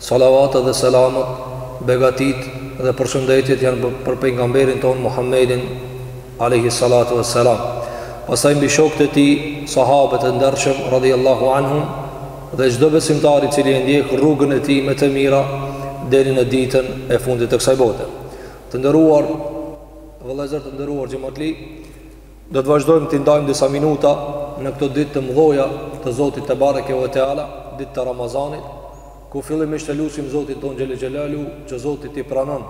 Salavatet dhe selamet, begatitë dhe përshëndetjet janë për pejgamberin tonë Muhammedin alejhi salatu ves selam. Pastaj mbi shokët e tij, sahabët e ndershëm radijallahu anhum dhe çdo besimtar i cili e ndjek rrugën e tij me të mira deri në ditën e fundit të kësaj bote. Të nderuar vëllezër, të nderuar xhamatli, Do të vazhdojmë të ndajmë disa minuta në këto ditë të mëdha të Zotit tebareke ve teala, ditë të Ramazanit, ku fillimisht e lusim Zotin tonë xhel xhelaluhu që Zoti t'i pranon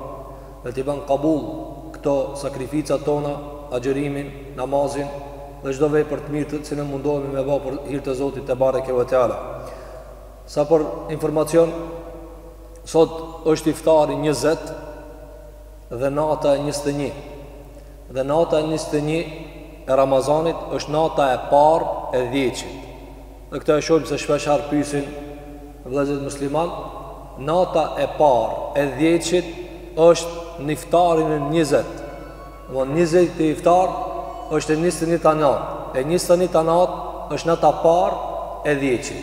dhe t'i bën kabul këto sakrificat tona, agjërimin, namazin dhe çdo vepër të mirë që ne mundohemi me bë për hir të Zotit tebareke ve teala. Sa për informacion, sot është iftari 20 dhe nata e 21. Dhe nata e njëzet e një e Ramazanit është nata e parë e dhjetshit. Dhe këtë e shohim se shpesh herë pyesin vëllezërit musliman, nata e parë e dhjetshit është në iftarin e 20. Domthon 20 të iftar është e 21 ta natë. E 21 ta natë është nata e parë e dhjetshit.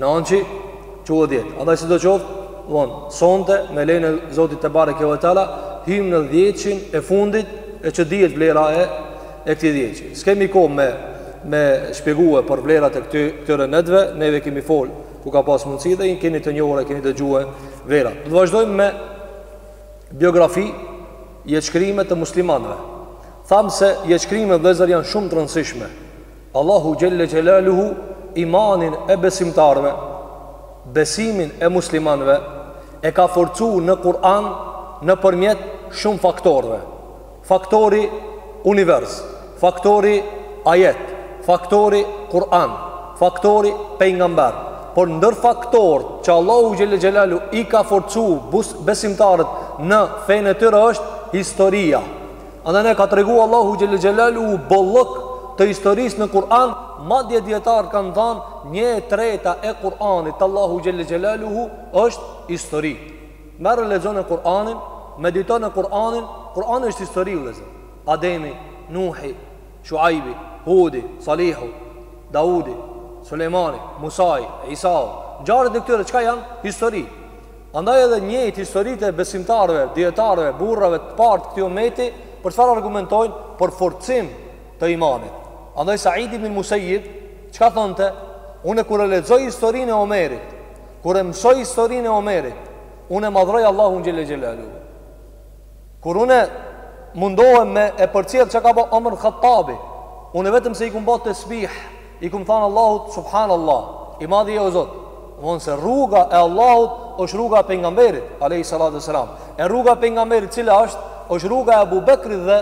Nançi, quhet dhjetë. Andaj si do qoftë, von, sonte, me lejnë e Zotit tebareke ve teala, hymë në dhjetshin e fundit e që dihet vlera e, e këtij dhjetshi. S'kemi kohë me, me shpjegue për vlerat e këti, këtyre netve, neve kemi fol ku ka pas mundësi dhe i keni të njohur e keni dëgjue vlerat. Do të vazhdojmë me biografi jetëshkrime të muslimanve. Thamë se jetëshkrime vllezër janë shumë të rëndësishme. Allahu xhelle xhelaluhu imanin e besimtarëve, besimin e muslimanëve e ka forcu në Kur'an nëpërmjet shumë faktorëve. Faktori univers, faktori ajet, faktori Kur'an, faktori pejgamber. Por ndër faktorët që Allahu xhelle xhelaluhu i ka forcu besimtarët në fenë e tyre është historia. Andaj ne ka tregu Allahu xhel xhelaluhu bollok të historisë në Kur'an, madje dijetarë kanë thënë një e treta e Kur'anit të Allahut xhel xhelaluhu është histori. Merr lexon e Kur'anin, mediton e Kur'anin, Kur'ani është histori vëllezër. Ademi, Nuhi, Shuaibi, Hudi, Salihu, Daudi, Sulejmani, Musai, Isau, ngjarjet e këtyre çka janë histori. Andaj edhe njëjtë historitë e besimtarëve, dijetarëve, burrave të parë të këtij ummeti, për çfarë argumentojnë për forcim të imanit. Andaj Said ibn Musejjib çka thonte, unë kur e lexoj historinë e Omerit, kur e mësoj historinë e Omerit, unë e madhëroj Allahun xhel xhelaluhu. Kur une mundohem me e përcjell çka ka ba Omer Khattabi, une vetëm se i kum ba tesbih, i kum thanë Allahut subhanallah, i madhi je o Zot. Domthon se rruga e Allahut është rruga e pejgamberit alayhi salatu wasalam. E rruga e pejgamberit cila është? Është rruga e Abu Bekrit dhe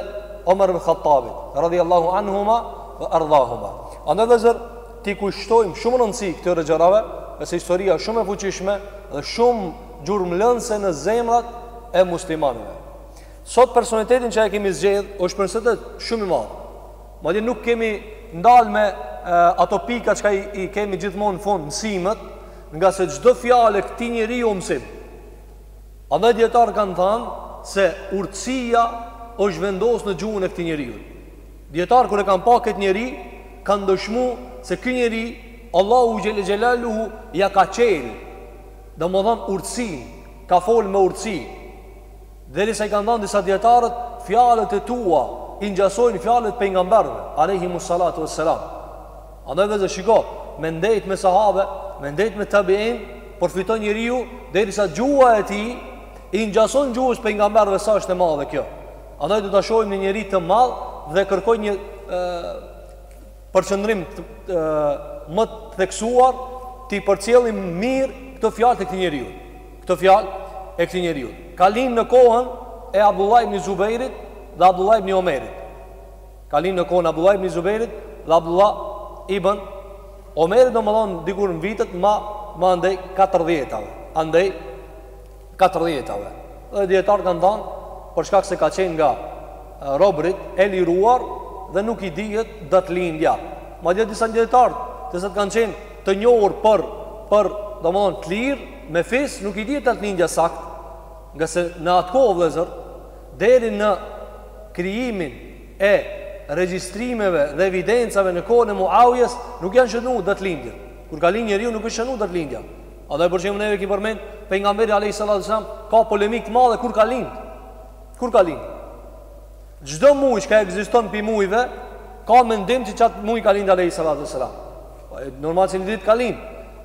Omer ibn Khattabit, radhiyallahu anhuma wa ardhahuma. Andaj vëllezër t'i kushtojmë shumë rëndësi këtyre gjërave, se historia shumë e fuqishme dhe shumë gjurmëlënëse në zemrat e muslimanëve. Sot personalitetin që e kemi zgjedh është personalitet shumë i madh. Madje nuk kemi u ndalë me ato pika që i, i kemi gjithmonë në fund mësimet, nga se çdo fjalë e këtij njeriu u mësim. Andaj dijetarët kanë thënë se urtësia është vendos në gjuhën e këtij njeriu. Dijetarët kur e kanë pa këtë njeri, kanë dëshmu se ky njeri Allahu xhel-le xhelaluhu ja ka çel Domethënë urtësinë, ka folë me urtësi. Derisa i kanë thanë disa dijetarët, fjalët e tua i ngjasojnë fjalët e pejgamberëve, alejhimu salatu ves selam. Andaj vëllezër shiko, me ndejt me sahabe, me ndejt me tabiin, përfiton njeriu derisa gjuha e tij i ngjason gjuhës pejgamberëve sa është e madhe kjo. Andaj do ta shohim një njeri të madh dhe kërkoj një e, përqëndrim më të theksuar t'i përcjellim mirë këto fjalë të këtij njeriu. Këto fjalë e këtij njeriu. Kalim në kohën e Abdullah ibn Zubairit dhe Abdullah ibn Omerit. Kalim në kohën e Abdullah ibn Zubairit dhe Abdullah ibn Omerit, domethënë dikur në vitet ma ma andej 40-tave. Andej katërdhjetave dhe dijetarët kanë thanë për shkak se ka qenë nga robërit e liruar dhe nuk i dihet datëlindja madje disa dijetarë të cilët kanë qenë të njohur për për domthon të lirë me fis nuk i dihet datëlindja saktë nga se në atë kohë vëllezër deri në krijimin e regjistrimeve dhe evidencave në kohën e Muawijes nuk janë shënu datëlindjet kur ka lindë njeriu nuk është shënu datëlindja Andaj për shembull neve ki përmend pejgamberi alayhis salatu wasalam ka polemik të madhe kur ka lind. Kur ka lind? Çdo muaj që ekziston pi muajve ka mendim që n'çat muaj ka lind alayhis salatu wasalam. Po normal se një ditë ka lind.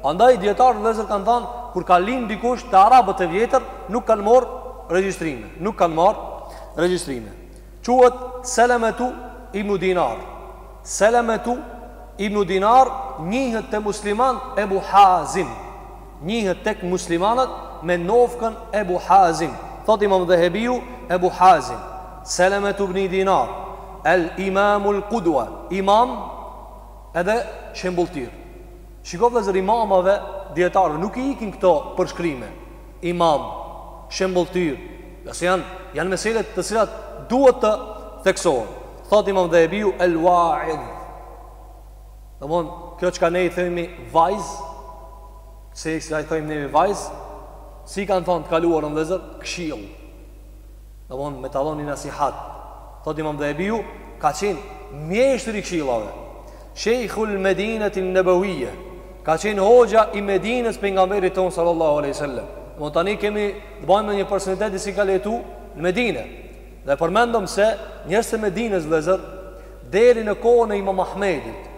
Andaj dijetarët vëllezër kanë thënë kur ka lind dikush te arabët e vjetër nuk kanë marr regjistrime, nuk kanë marr regjistrime. Quhet Selemetu ibn Dinar. Selemetu ibn Dinar njihet te muslimanët Ebu Hazim. Njihet tek muslimanët me nofkën Ebu Hazim. Thotë Imam Dhehebiu, Ebu Hazim, Selemetu ibn Dinar, El Imamul Kudwa, Imam edhe shembulltirë. Shiko vëllezër imamëve, dijetarëve nuk i ikin këto përshkrime. Imam, shembulltyrë, ngase janë, janë meselet të cilat duhet të theksohen. Thot imam Dhehebiu, el wa'idh. Domthon, kjo çka ne i themi vaiz, se si i ka i themi neve vaiz, si kanë thonë të kaluarën vllezër, këshilë. Domthon me ta dhënë një nasihat. Thotë Imam Dhehebiu, ka qenë mjeshtër i këshillave. Sheikhul Medineti Nebewijje, ka qenë hoxha i Medinës pejgamberit ton sallallahu alaihi wasallam. Domthon tani kemi të bëjmë me një personalitet i cili ka jetu në Medinë. Dhe përmendëm se njerëzit e Medinës vëllezër deri në kohën e Imam Ahmedit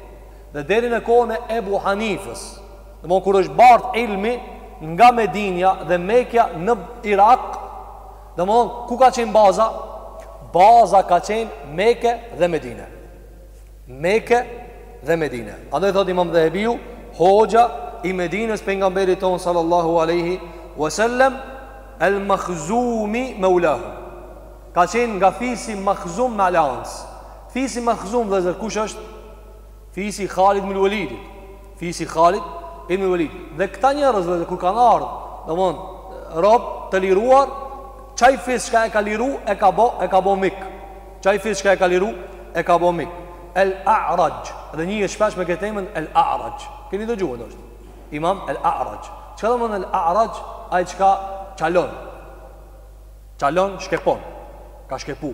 dhe deri në kohën e Ebu Hanifës, Domthon kur është bart ilmi nga Medinja dhe Mekja në Irak, domthon ku ka qenë baza? Baza ka qenë Mekë dhe Medinë. Mekë dhe Medinë. Andaj thot Imam Dhehebiu, hoxha i Medinës pejgamberit ton sallallahu alaihi wasallam al-Makhzumi maulahum. Ka qenë nga fisi Makhzum me aleancë. Fisi Makhzum vllezër kush është? Fisi i Khalid ibn Walidit, fisi i Khalid ibn Walidit. Dhe këta njerëz vëllezër kur kanë ardhur, domthonë rob të liruar, qaj fis çka e ka liru e ka bo e ka bo mik. Qaj fis çka e ka liru e ka bo mik. El A'raj, dhe njihet shpesh me këtë emër El A'raj. Keni dëgjuar ndoshta? Imam El A'raj. Çka do me thon El A'raj? Ai çka çalon. Çalon shqepon. Ka shqepu.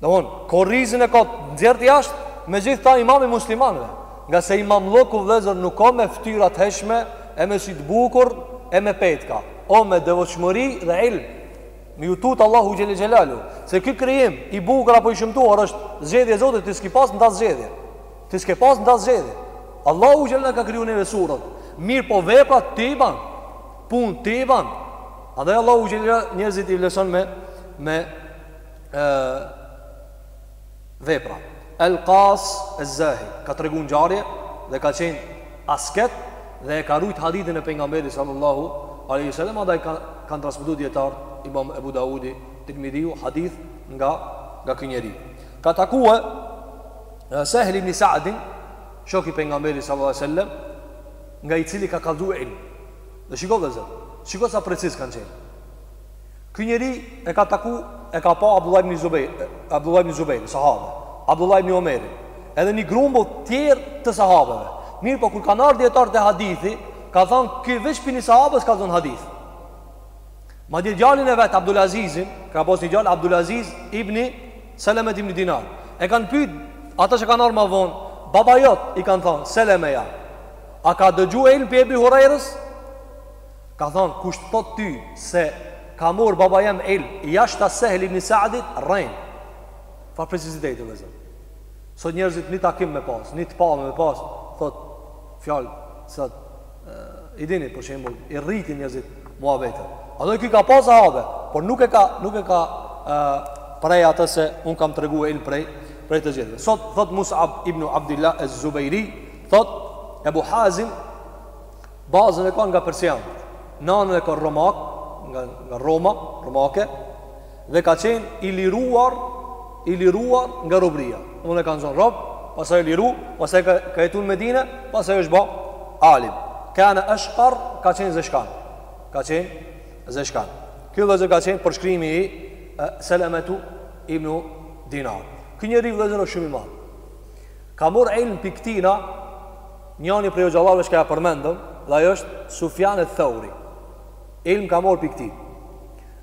Domthon, kurrizin e ka nxjerrë jashtë, megjithatë imam i muslimanëve, ngase imamllëku vëllezër nuk o me fytyra të hijshme e me sy të bukur e me petka, o me devotshmëri dhe ilm. Me ju tut Allahut xhel xhelalu, se ky krijim i bukur apo i shëmtuar është zgjedhje e Zotit, ti s'ke pas në ta zgjedhje. Ti s'ke pas në ta zgjedhje. Allahu xhel na ka kriju neve surrat. Mirëpo veprat ti i ban. Punët ti i ban. Andaj Allahu xhel njerëzit i vlerëson me me vepra. El Qas El Zahid ka treguar ngjarje dhe ka qenë asket dhe e ka rujt hadithin e pejgamberit sallallahu alaihi wasallam andaj ka, kanë transmetuar dietar Imam Abu Daudi Tirmidhiu hadith nga nga ky njeri. Ka takuar Sahel ibn Sa'din, shok i pejgamberit sallallahu alaihi wasallam, nga i cili ka kallëzuar ilm. Dhe shiko vëllezër, shiko sa preciz kanë qenë. Ky njeri e ka taku, e ka pa Abdullah ibn Zubejr, Abdullah ibn Zubejr, sahabe, Abdullah ibn Omerin, edhe një grumbull tjerë të sahabeve. Mirëpo kur kanë ardhë dijetarët e hadithit, kanë thonë, ky veç prej një sahabës kallzon hadith. Madje djalin e vetë, Abdul Azizin, ka pas një djalë, Abdul Aziz ibn Selemet ibn Dinar. E kanë pytë, ata që kanë ardhë ma vonë, baba jotë, i kanë thonë, Selemeja, a ka dëgju ilm prej Ebi Hurajrës? Ka than kush të thotë ty se ka mor baba jem ilm jashta sehl ibn saadit rren far precisiteti vëllezër sot njerzit ni takim me pas ni të pame me pas thot fjal sa i dini për shembull i rritin njerzit muhabete edhe ky ka pas sahabe por nuk e ka nuk e ka, prej atë se un kam tregu ilm prej prej të gjithëve sot thot musab ibn abdullah az-zubairi thot ebu hazim Bazën e ka nga persianët. Nanën e ka romake, nga nga Roma, romake dhe ka qenë i liruar, i liruar nga robëria. Domethënë e kanë zonë rob, pastaj liru, pastaj ka ka jetuar në Medinë, pastaj është bë alim. Kana ashqar, ka qenë zeshkan. Ka qenë zeshkan. Ky vëllezër ka qenë përshkrimi i Selametu ibn Dinar. Ky njeri vëllazër është shumë i madh. Ka marrë ilm prej tina Njani prej hoxhallarëve çka e përmendëm dhe ai është Sufjan eth-Theuri. Ilm ka marrë prej tij.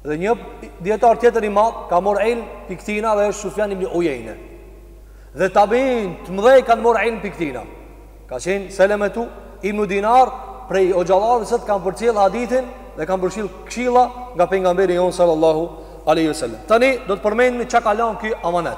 Dhe një dietar tjetër i madh ka marrë ilm prej tina dhe është Sufjan ibn Ujejne. Dhe tabiin të mëdhej kanë marrë ilm prej tina. Ka qenë Selemetu ibn Dinar prej hoxhallarëve që kanë përcjell hadithin dhe kanë përcjell këshilla nga pejgamberi jon sallallahu alaihi wasallam. Tani do të përmendmi çka ka lanë ky amanet.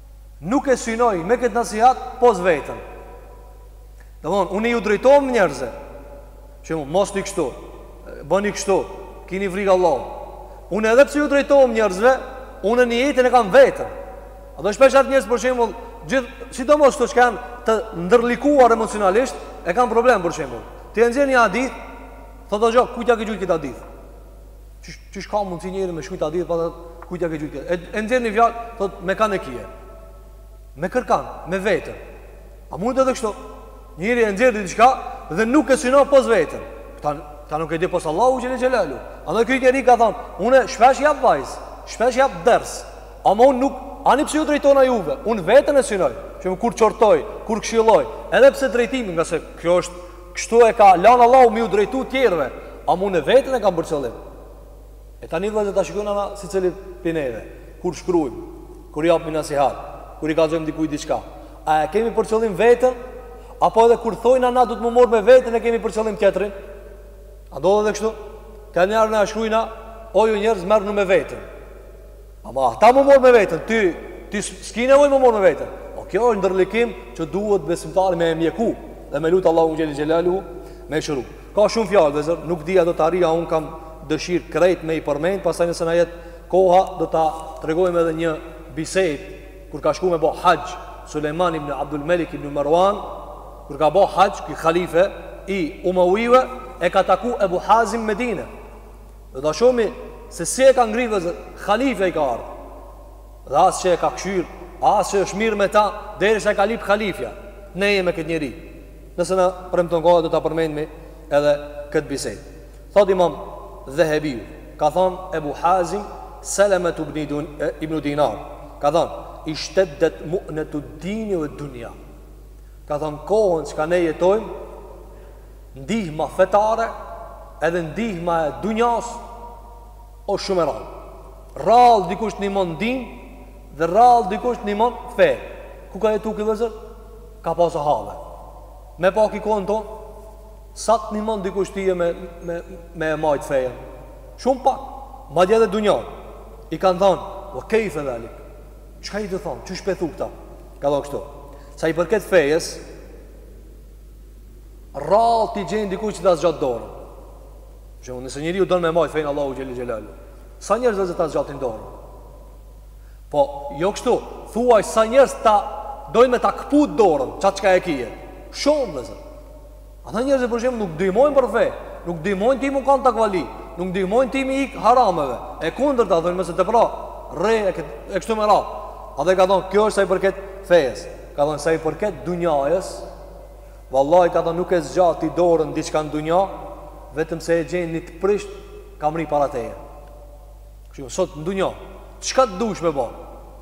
Nuk e synoj me këtë nasihat pos veten. Domthon, unë ju drejtohem njerëzve. Shembull mosni kështu. Bëni kështu. Kini frikë Allahun. Unë edhe pse ju drejtohem njerëzve, unë nijetin e kam veten. Edhe shpeshherë njerëzit për shembull, sidomos këto që janë të ndërlikuar emocionalisht, e kanë problem për shembull. Ti e nxjerr një hadith, thotë o, kujt ja ke gjuajt këtë hadith? Qysh, qysh ka mundësi njeri me shkru hadith, thot kujt ja ke gjujt. E, e nxjerr një fjalë, thot, me kan e kie. Me kërkan, me veten. A mundet edhe kështu? Njeri e nxjerr diçka dhe nuk e synon pos veten. Këta, këta nuk e di pos Allahu xhele xhelaluhu. Edhe ky njeri ka thonë, une shpesh jap vaz, shpesh jap ders. Ama unë nuk, ani pse ju drejtona juve, unë veten e synoj. Shembull kur qortoj, kur kshiloj, edhe pse drejtimi, ngase kjo është Kështu e ka lanë Allahu me ju drejtu tjerëve, ama unë veten e kam për qëllim. E tani vëllezër ta shikojmë na si cili prej neve, kur shkruajmë, kur japim nasihat, kur i kallxojmë dikujt diçka, a e kemi për qëllim veten? Apo edhe kur thojna na duhet m'u marr me veten e kemi për qëllim tjetrin? A ndodh edhe kështu? Ka njerëz na shkruajna, o ju njerëz merrnu me veten. Ama ata mu marrë me veten, ti, ti s'ki nevojë mu marrë me veten. O po kjo është ndërlikim që duhet besimtari me e mjeku dhe me lutë Allahun Xhel-le Xhelaluhu me e shëru. Ka shumë fjalë vllezër, nuk di a do t'arrij, unë kam dëshirë krejt me i përmend, pastaj nëse na jet koha do ta tregojmë edhe një bisedë, kur ka shku me bo haxh, Sulejman ibn Abdul Melik ibn Mervan, kur ka bo haxh, ky halife i umevive, e ka taku Ebu Hazim Medine, Do ta shohmi se si e ka ngri vllezër, halifja i ka ardhë. Dhe as që e ka kqyrë, as që është marrë me ta, derisa e ka lypë halifja me nejt me këtë njeri. Nëse na premton koha, do ta përmendim edhe këtë bisedë. Thot imam Dhehebiu, ka thonë Ebu Hazim, Selemetu ibn Dinar, ka thonë, ishteddet mu'netud-dini ved-dunja. Ka thonë, kohën çka ne jetojmë, Ndihma fetare edhe ndihma e dunjas është shumë e rrallë. Rrallë dikush të ndihmon din dhe rrallë dikush të ndihmon fe. Ku ka jetu ky vllezër? Ka pasë hale. Me pa ky kohën tonë, sa të ndihmon dikush ty me, me, me e majtë fejën? Shumë pak, madje edhe dunjan. I kanë thonë, ve kejfe dhalik. Çka do të thotë? Qysh pe thu kta? Ka thonë kështu. Sa i përket fejes, Rrallë ti gjen dikush që ta zgjat dorën. Që unë nëse njeriu don me majtë fejnë e Allahut Xhel-le Xhelaluhu. Sa njerëz vllezër ta zgjatin dorën? Po, jo kështu, thuaj sa njerëz ta dojnë me ta këput dorën, qatë çka e ki. Shumë vllezër. A në njerëz e përshimë nuk t'ndihmojnë për fe, nuk t'ndihmojnë ti mu kanë takvali, nuk t'ndihmojnë ti m'i ik harameve. E kundërta dojnë mëse të pra, re e, këtë, e kështu me radhë. A dhe ka thonë, kjo është sa i përket fejes. Ka thonë, sa i përket dunjajës, Vallahi ka thënë nuk e zgjat ti dorën diçka në dunja, vetëm se e gjen një të prisht ka mrri para teje. Kështu sot në dunja, çka të dush me bë?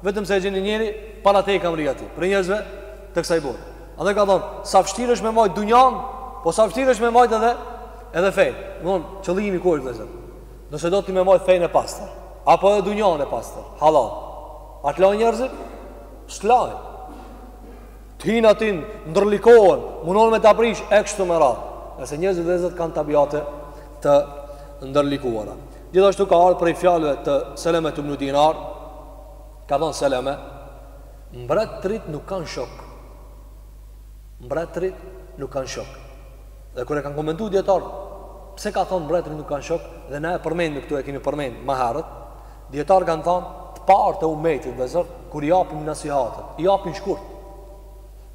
Vetëm se e gjen një njeri para teje ka mrri aty. Prej njerëzve të kësaj bote. A dhe ka thënë, sa vështirë është me majtë dunjan, po sa vështirë është me majtë edhe, edhe fejnë. Me thonë, qëllimi ku është vllezër? Nëse do ti me majtë fejnë e pastër, apo edhe dunjan e pastër, hallall. A të lajnë njerëzit? S'të lajnë. Të hijnë aty, ndërlikohen, mundohen me ta prish e kështu me radhë. Se njerëzit vllezër kanë tabiate të ndërlikuara. Gjithashtu ka ardhur prej fjalëve të Seleme ibn Dinar, ka thënë Seleme, mbretërit nuk kanë shok. Mbretërit nuk kanë shok. Dhe kur e kanë komentuar dijetarët, pse ka thënë mbretërit nuk kanë shok dhe na e përmendëm këtu e kemi përmend më herët, Dijetarët kanë thanë, të part e umetit, vëllezër, kur i japin nasihatet, i japin shkurt.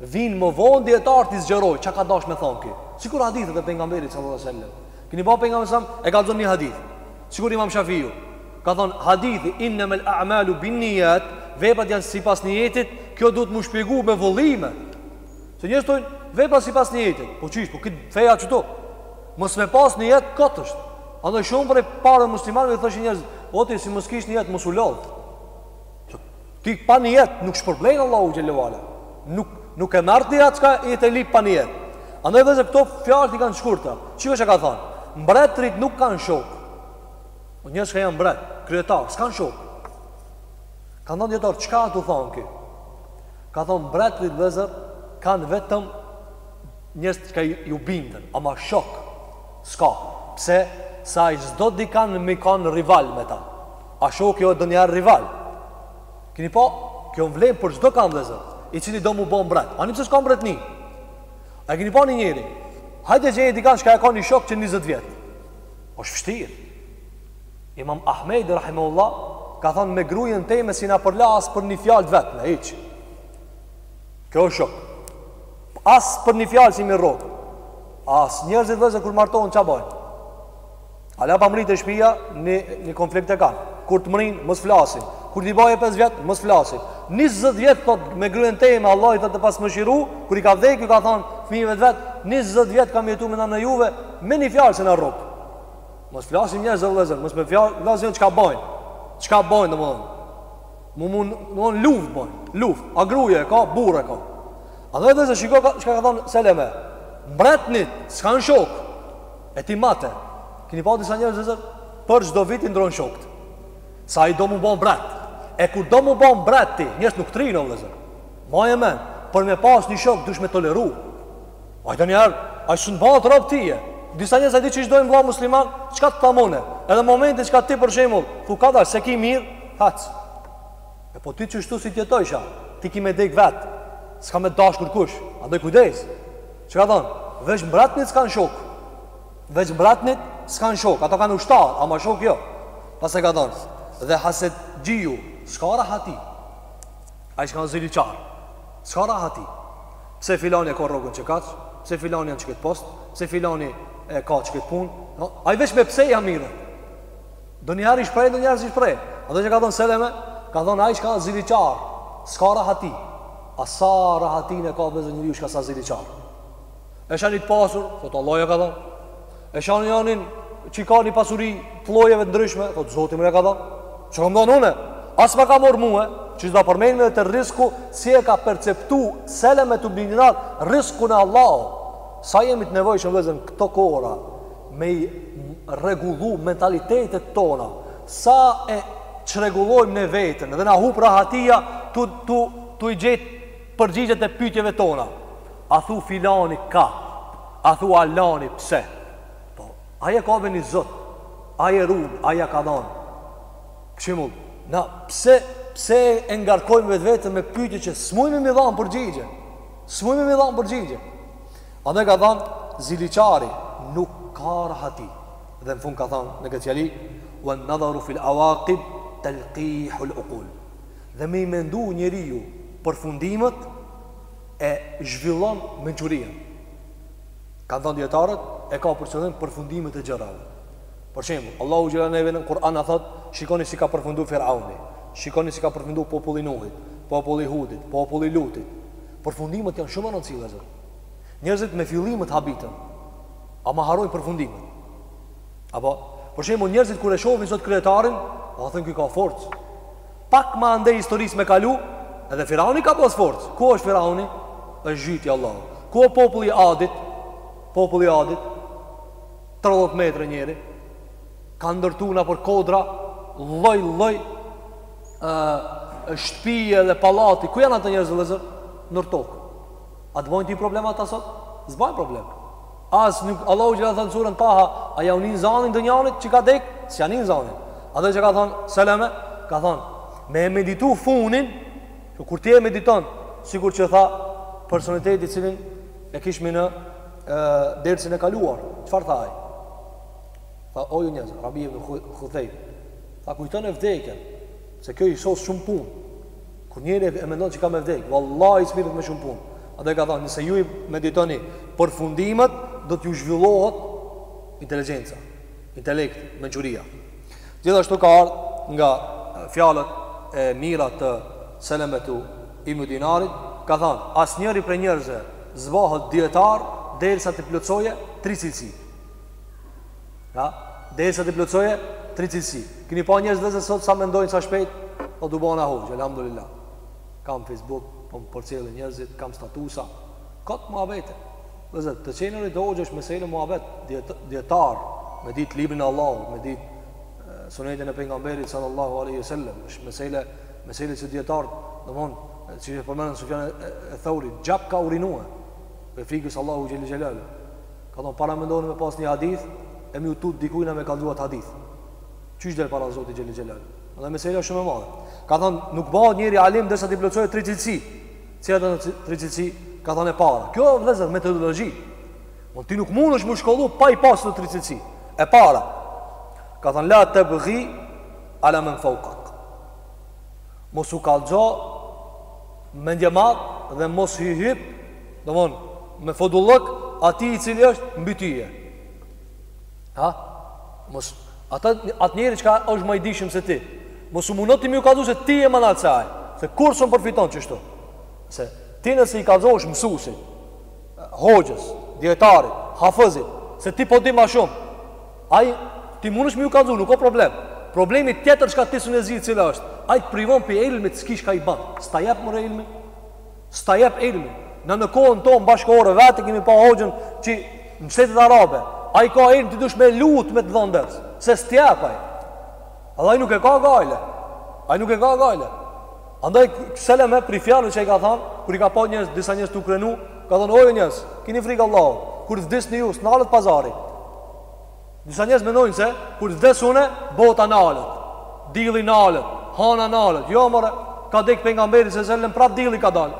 Vijnë më vonë dijetarët i zgjerojnë, çka ka dash me thanë ky? Sikur hadithet e pejgamberit sallallahu alajhi wasallam. Keni pa pejgamberi s.a.v.s. e kallzon një hadith. Sikur Imam Shafiu ka thonë hadithi inna mal a'malu bin niyat, veprat janë sipas nijetit, kjo duhet m'u shpjegu me vëllime. Se njerëz thonë, vepra sipas nijetit. Po qysh, po kit feja çdo. Mos me pas nijet kot është. Andaj shumë për para muslimanëve thoshin njerëz, o ti si mos kish nijet mos u lodh. Ti pa nijet nuk shpërblen Allahu xhelalu ala. Nuk nuk e merr ti atë çka i të lyp pa nijet. Andaj vllezër këto fjalët i kanë shkurta. Qysh e ka thanë? Mbretërit nuk kanë shok. Po njerëz që janë mbret, kryetar, s'kan shok. Kanë thanë dijetarët, çka do t' thanë ky? Ka thonë mbretrit vllezër kanë vetëm njerëzit çka ju binden, ama shok, s'ka, pse, se ai s'do dikan me i kanë rival me ta, a shok jo, ai e do njeri rival, kini pa, kjo vlen për çdokan vllezër, i cili do m'u bo mbret, ani pse s'ka mbretni, a kini pa një njeri, hajde gjeje dikan çka e ka një shok që njëzet vjet, është vështirë, Imam Ahmedi rahimehullah ka thënë me grujën teme s'i na përla as për një fjalë t'vetme, hiç. Kjo është shok. As për një fjalë s'je me u rrok. As njerëzit vllezër kur martohen ça bëjnë. Ala pa mrit te shpia në një konflikt e kanë. Kur të mrin mos flasin. Kur t'i bajë 5 vjet mos flasin. 20 vjet thot me grujën teme Allahu e pastë mëshiru, kur i ka vdekur ka thënë fëmijëve vet, 20 vjet kam jetuar me nanën e juve, me një fjalë s'jena rrok. Mos flasim njerëz vëllezër, mos me flasim çka bajn. Çka bajn domethënë? Mu mund domodin luftë bajn, luftë. A gruaja e ka, burrë ka. A do të shikoj çka ka thon Seleme? Mbretnit, s'kan shok. E ti mati. Keni pa disa njerëz vëllezër, për çdo vit i ndron shokët. Se ai do m'u bo mbret. E kur do m'u bo mbret ti, njerëz nuk t'rrinë vëllezër. Maje n'men, për me pas një shok duhesh me toleru. Ai do një herë, ai s'un bahet rob i tij. Disa njerëz e di qysh dojnë vëlla musliman, çka të tham unë. Edhe momentin çka ti për shembull, thu kadal se s'e ki mirë, hac. E po ti qeshtu si t'jetojsh, ti ki me dek vet. S'ka me dash kërkush, andaj kujdes. Çka ka thon? Veç mbretnit s'kan shok. Veç mbretnit s'kan shok, ata kanë ushtar, ama shok jo. Pastaj ka thon. Dhe hasetçiu, s'ka rahati. Ai çka â ziliqar. S'ka rahati. Pse filani e ka rrogën qekaq, pse filani â n'qët post, pse filani e ka qët punë. No? Ai veç me pse-ja merret. Do një herë i shpreh, do një herë s'i shpreh. Andaj çka ka thonë Seleme? Ka thonë ai çka â ziliqar. S'ka rahati. Ah sa rahatinë e ka vllezër njeriu çka s'â ziliqar. E sheh një të pasur, thotë Allah ja ka dhënë. E sheh njanin që ka një pasuri t'llojeve të ndryshme, thotë Zoti me ja ka dhënë. S'ka më dhënë unë? As më ka marr mua, që do përmendim edhe te rrisku si e ka perceptu Selemetu bin Dinar rriskun e Allahut. Sa jemi të nevojshëm vllezën këto kohëra me i rregullu mentalitetet tona. Sa e çrregullojmë ne veten dhe na hup rahatia tu tu tu i gjet Përgjigjet e pyetjeve tona. A thu filani ka? A thu alani pse? Po, ai e ka vetë një Zot. Ai e ruan, ai ja ka dhënë. Për shembull, na pse pse e ngarkojmë vetveten me pyetje që s'mujmë mi dhënë përgjigje? S'mujmë mi dhënë përgjigje. Andaj ka thënë ziliqari, nuk ka rahati. Dhe në fund ka thënë në këtë fjali, "Wan nadharu fil awaqib talqihul uqul." Dhe me i mendu njeriu përfundimet e zhvillon mençurinë. Kanë thënë dietarët, e ka për qëllim përfundimet e gjërave. Për shembull, Allahu xhela neve në Kur'an na thot, shikoni si ka përfundu Firauni, shikoni si ka përfundu populli i Nuhit, populli i Hudit, populli i Lutit. Përfundimet janë shumë rëndësi vllezër. Njerëzit me fillimet habiten, ama harrojnë përfundimet. Apo, për shembull, njerëzit kur e shohin sot kryetarin, a thonë ky ka forcë. Pak ma andej historisë me kalu Edhe Firauni ka pas forcë Ku është Firauni? E zhyti Allahu Ku o populli i Adit? Populli i Adit 30 metra njeri Ka ndërtu nëpër kodra Lloj, lloj shtëpie edhe pallati Ku janë ata njerëz vllezër? Nër tokë A të bojnë ty problem ata sot? S'bajnë problem. As nuk Allahu xhela thot n'suren Taha, a jau nin zanin donjanit që ka dek? S'ja nin zanin. Edhe çka ka thon Seleme, ka thon me e meditu funin, që kur ti e mediton, sikur që tha personaliteti t'cilin e kishmi në e, dersin e kaluar, çfarë tha ai? Tha, o ju njerëz, Rabi ibn Khuthejm, tha kujtone vdekjen, se kjo i sos shumë punë, Kur njeri e mendon që ka me vdek, vallahi s'mirret me shumë punë. Atë ka thënë, nëse ju i meditoni përfundimet, do t'ju zhvillohet inteligjenca, intelekt, mençuria. Gjithashtu ka ardh nga fjalët e mira të Selemetu Ibn Dinarit, ka thënë, asnjëri prej njerëzve s'bahet dietar derisa t'i plotësojë tri cilësi. Ja, derisa t'i plotësojë tri cilësi. Kemi pa njerëzit sot sa mendojnë sa shpejt, o u bona hoxhë, alhamdulillah. Kam Facebook, po më përcjellin njerëzit, kam statusa, kot mua vete. Ndërsa të qenurit hoxhë është mesele më vete, dijetar, me ditë librin e Allahut, me ditë sunetin e pejgamberit sallallahu alaihi wasallam është mesele mesele që dijetar domthon si e përmendën Sufjan eth-Theuri gjak ka urinuar pe frikës Allahut xhel xhelal Ka thonë paramendoni me pas një hadith e me ju tut dikujna me kallxu atë hadith. Qysh del para Zotit xhel xhelal. Dhe mesele shumë e madhe. Ka thonë nuk bëhet njeri alim derisa t'i plotësojë tri cilësi. Cilat janë ato tri cilësi? Ka thonë e para. Kjo vllezër metodologji. Po ti nuk mundesh m'u shkollu pa i pas këto tri cilësi. E para. Ka thonë la tabghi ala man fawqak. Mos u kallxo mendjemadh dhe mos i hip, domthon, me fodullëk atij i cili është mbi teje. Ha? Mos ata atë njeri që është më i dishëm se ti. Mos u mundo ti me ju kallxu se ti je më nalt se ai. Se kur s'un përfiton qështu. Se ti nëse i kallxohesh mësuesit, hoxhës, dijetarit, hafëzit, se ti po di më shumë. Ai ti mundesh me ju kallxu, nuk ka problem. Problemi tjetër çka ti s'un e zi cila është, ai të privon pe ilmit s'ki çka i bën. S'ta jep more ilmin? S'ta jep ilmin. Na në kohën tonë bashkëkohore vetë e kemi pa hoxhën që në shtetet arabe, ai ka ilm ti dush me e lut me të dhënë ders, se s'të jep ai. Edhe ai nuk e ka gajle. Ai nuk e ka gajle. Andaj Seleme prej fjalëve që i ka thënë, kur i ka pa njerëz, disa njerëz tu krenu, ka thënë oj njerëz, kini frikë Allahun, kur të vdisni ju, s'nalët pazari. Disa njerëz mendojnë se kur të vdes unë, bota nalët, dilli nalët, hana nalët. Jo more, ka dek pejgamberi alejhi selam prap dilli ka dal.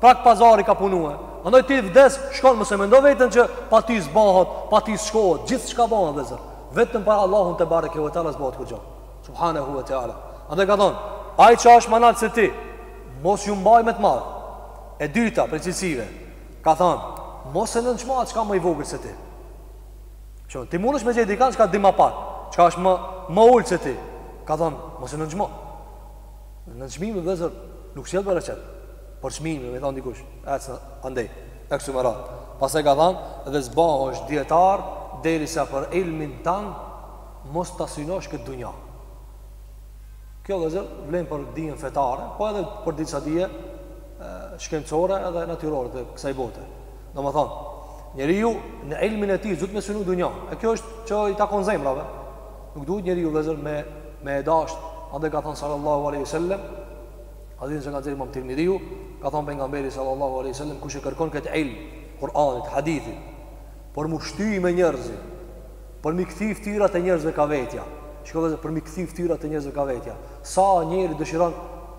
Prap pazari ka punuar. Andaj ti vdes, shkon mos e mendo veten që pa ti s'bëhet, pa ti s'shkohet, gjithçka bëhet vllezër. Vetëm pa Allahun tebareke ve teala s'bëhet kurgjë. Subhanehu ve Teala. Andaj ka thonë, ai që është më nalt se ti, mos ju mbaj me të madh. E dyta prej cilësive, ka thonë, mos e nënçmo atë çka më i vogël se ti. Shikon, ti mundesh me gjetë dikën çka di më pak, çka është më më ult se ti. Ka thonë, mos e nënçmo. Nënçmimi vllezër nuk sjell bereqet. Përçmimi, me i thonë dikujt, ec andej. Eksumera. Pastaj ka thonë, dhe s'bahesh dijetar derisa për ilmin tan mos ta synosh këtë dunja. Kjo vllezër vlen për dijen fetare, po edhe për disa dije shkencore edhe natyrore të kësaj bote. Domethonë, njeriu në ilmin e tij s'duhet me synu dunja, e kjo është që i takon zemrave. Nuk duhet njeriu vllezër me, me e dashtë, andaj ka thonë sallallahu aleyhi sallem, hadithin e ka nxjerrë imam Tirmidhiu, ka thonë pejgamberi sallallahu aleyhi sallem, kush e kërkon këtë ilm, Kur'anit, hadithit, Për mu shty me njerëzit Për m'i kthi ftyrat e njerëzve ka vetja Shikoje, për m'i kthi ftyrat e njerëzve ka vetja Sa njeri dëshiron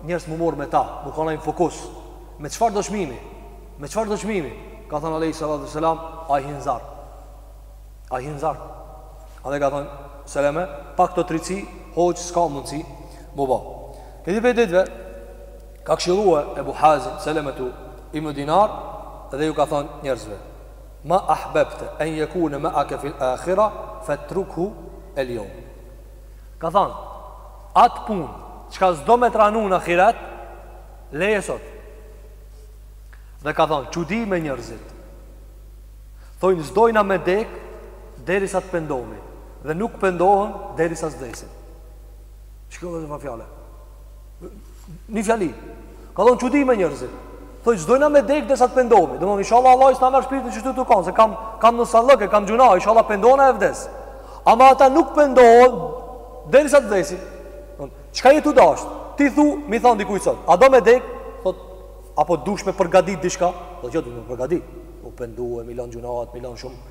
njerëz mu mor me ta Mu kan ai në fokus Me çfarëdo çmimi Me çfarëdo çmimi Ka thënë Alejhi Salatu ve Selam Ai hin n'zjarr Ai hin n'zjarr A dhe ka thënë Seleme Pa këto tri cilësi Hiç s'ka mundësi Mu ba Në një prej ditve Ka këshillu Ebu Hazim Selemetu ibnu Dinar Dhe ju ka thënë njerëzve Ma ahbabte en yekune ma'ake fil akhira fatrukhu el yawm. Ka than, Atë punë, çka s'do me të ranu në ahiret, leje sot. Dhe ka than, çudi me njerëzit. Thojnë s'dojna me dek derisa të pendohemi dhe nuk pendohen derisa t'vdesin. Shikoj edhe fjalën. Një fjali. Ka thonë çudi me njerëzit. Thojnë s'dojna me dek derisa të pendohemi. Domthon inshallah Allah s'na merr shpirtin kështu tu kanë, se kam kam në sallëk e kam gjuna, inshallah pendona e vdes. Ama ata nuk pendohen derisa të vdesin. Don, çka je tu dasht? Ti thu, me i thon dikujt sot. A do me dek? Thot, apo dush me përgatit diçka? Thot jo, du me përgatit. Mu pendu, m'i lan gjunat, m'i lan shumë.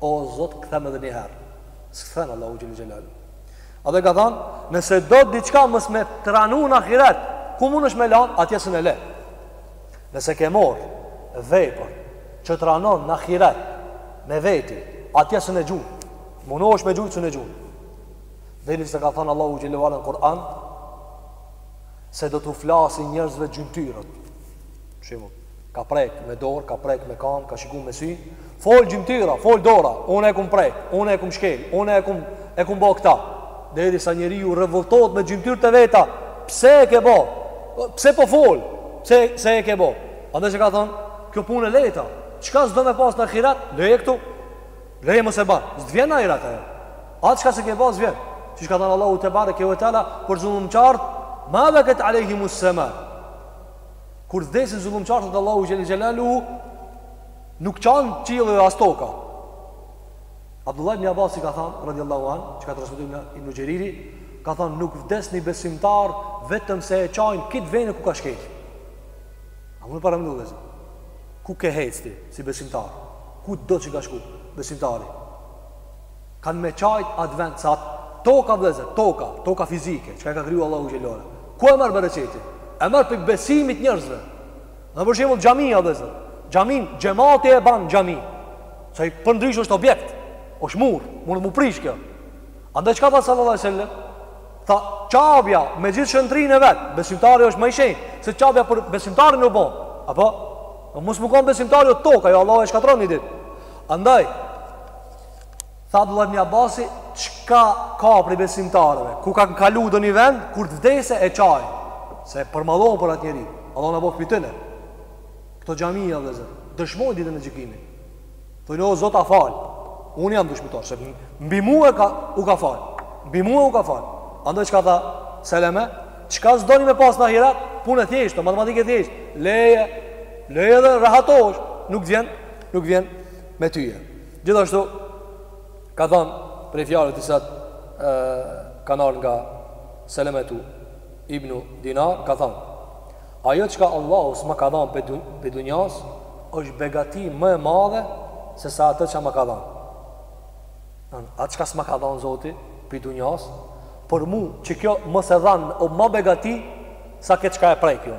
O Zot kthem edhe një herë. S'kthen Allahu xhel xhelal. A dhe ka thënë, nëse do diçka mos me t'ranu në ahiret, ktu mundesh ti me lan, atje s'un e le. Nëse ke mor vepër që t'ranon në ahiret me veti, atje s'un e gjun. Mundohesh ti me gjun s'un e gjun. Derisa ka thënë Allahu xhel xhelal në Kur'an se do t'u flasin njerëzve gjymtyrët. Shembull. Ka prek me dorë, ka prek me kamë, ka shiku me sy. Fol gjymtyra, fol dora, unë e kum prek, unë e kum shkel, unë e kum e kum bë këta. Derisa njeriu revoltohet me gjymtyrët e veta, pse e ke bë? Pse po fol? Pse? Se e ke bë. Andaj që ka thon, kjo punë e lehta, çka s'do me pas në ahiret, leje këtu. Leje mos e bën. S'të vjen n'ahiret ajo. Atë çka s'e ke bë, s'vjen. Siç ka thënë Allahu te bareke ve teala për zullumçart, ma bakat alejhimus-sama. Kur vdesin zullumqarët, thotë Allahu xhel-le xhelaluhu, nuk qan qielli e as toka. Abdullah ibn Abbasi ka thanë, radiallahu anhu, që ka transmetu nga ibn Xheriri, ka thanë, nuk vdes një besimtar vetëm se e qajnë kit ven ku ka shkelë. A mun me paramendu Ku ke hec ti, si besimtar? Kudo që ka shku, besimtari? Kanë me qajt atë vend, se toka vëllezër, toka, toka fizike, çka e ka kriju Allahu xhelle ue ala. Ku e merr bereqetin? E merr prej besimit njerëzve. Në për shembull xhamia vëllezër, xhamin xhamati e ban xhami. Se përndrysh është objekt, është mur, munet mu prish kjo. Andaj çka tha sallallahu alaihi wasallam? Tha, qabja me gjithë shenjtërinë e vet, besimtari është më i shenjtë, se qabja për besimtarin u bë. Apo, mos me kon besimtari në tokë, ajo Allahu e shkatërron një ditë. Andaj, Tha Abdullah ibn Abasi, çka ka prej besimtarëve, ku kanë kalu do një vend, kur të vdese e qaj, se përmallon për atë njeri, Allahu na boftë pi tyne, këto xhamia vëllezër, dëshmojnë ditën e gjykimit, thojnë o Zot a falë, unë jam dëshmitar, se mbi mue u ka falë, mbi mue u ka falë, andaj çka tha Seleme, çka s'doni me pas në ahiret, punë e thjeshtë, o matematikë e thjeshtë, leje, leje dhe rahatosh, nuk vjen, nuk vjen me tyje. Gjithashtu ka thënë prej fjalëve të cilat kanë ardhur nga Selemetu ibn Dinar ka thënë Ajo çka Allahu s'ma ka dhënë pe, pe dunjas është begati më e madhe se sa atë që ma ka dhënë. Don, atë çka s'ma ka dhënë Zoti pe dunjas, për mu qikjo mos e dhënë o më begati sa këtë çka e prej kjo.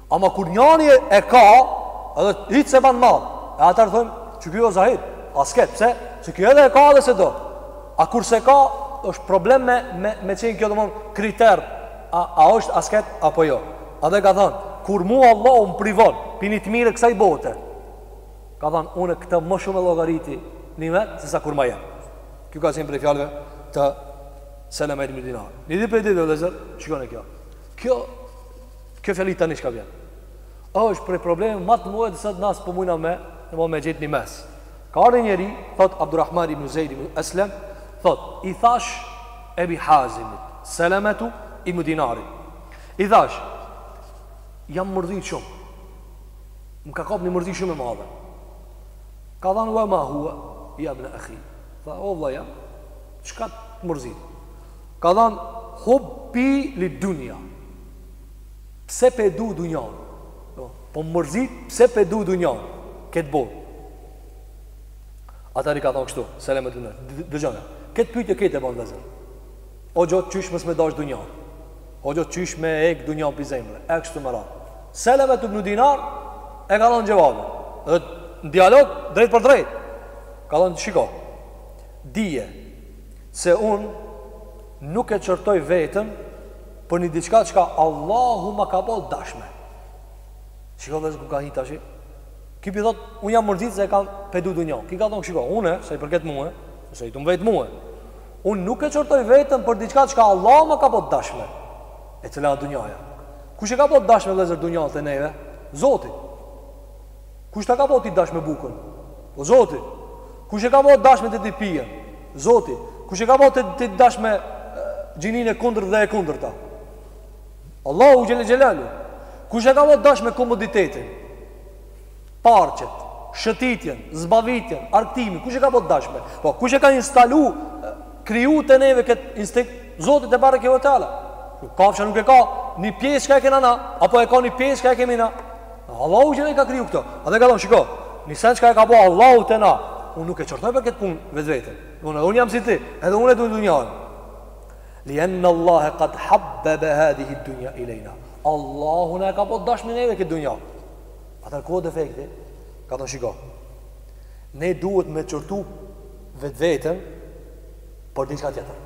Ama kur njani e, e ka, edhe hiç s'e ban madh. E atëherë thonë, "Qiky o zahid, asket, pse? Se ky edhe e ka edhe s'e do." A kur s'e ka, është problem me me me qenë kjo domethënë kriter. A a është asket apo jo? Andaj ka thonë, "Kur mua Allahu më privon, pi ni të mire kësaj bote." Ka thonë, "Unë këtë më shumë e llogariti nimet se sa kur më jep." Kjo ka qenë prej fjalëve të Seleme ibn Dinar. Një ditë prej ditëve, shikoni kjo. Kjo Kjo fjali tani çka vjen? Është prej problemeve më të mëdha sot na s'po mujna me, domethënë me gjetë një mes. Ka ardhur një njeri, thot Abdulrahman ibn Zeid ibn Aslam, thot, i thash Ebi Hazimit, Selemetu ibn Dinarit. I thash, jam mërzit shumë. Më ka kap një mërzi shumë e madhe. Ka thanë ue ma huve, ja ibne ehi. Tha, o vllai jem, çka të mërzit? Ka thanë, hubbi lid-dunja. Pse pe du dunjan? Po, po më mërzit, pse pe du dunjan? Këtë botë. Atëherë i ka thonë kështu, Selemetu ibn Dinar. Dëgjone, këtë pyetje këtë e banë vëllezër. O hoxhë qysh mos me dashtë dunjan. O hoxhë qysh me hjek dunjan pi zemre. E kështu me radhë. Selemetu ibn Dinar e ka dhanë xhevab. Dhe në dialog, drejt për drejt. Ka thonë, shiko, dije, se unë nuk e qortoj veten Për një diçka çka Allahu ma ka bo t'dashme. Shiko vllezër ku ka hi tashi. Ky pi thot, unë jam mërzit se e kam pe du dunja. Ky ka thonë, shiko, une, sa i përket mue, se i të mvejt mue, unë nuk e qortoj veten për diçka çka Allahu ma ka bo t'dashme. E cila a dunjaja. Kush e ka bo t'dashme vllezër dunja te neve? Zoti. Kush ta ka bo ti t'dashme bukën? Po Zoti. Kush e ka bo t'dashme te ti pijen? Zoti. Kush e ka bo te ti t'dashme gjininë e kundërt dhe e kundërta? Allahu xhel-le xhelaluhu. Kush e ka bo t'dashme komoditetin? Parqet, shëtitjen, zbavitjen, argëtimin, kush e ka bo t'dashme? Po, kush e ka instalu, kriju te neve këtë instinkt? Zoti tebareke ve teala. Kafsha nuk e ka një pjesë çka e kena na, apo e ka një pjesë çka e kemi na. Allahu xhel-le ka kriju këto. Atëherë ka thonë, shiko, një sen çka e ka bo Allahu te na, unë nuk e qortoj për këtë punë vetveten. Unë, unë jam si ti, edhe unë e du dunjanë. Li enne Allahe kad habbebe hadhihi dunja ilejna. Allahu na e ka bo t'dashme neve këtë dunja. Atëherë ku o defekti, ka thonë, shiko, ne duhet me qortu vetveten për diçka tjetër.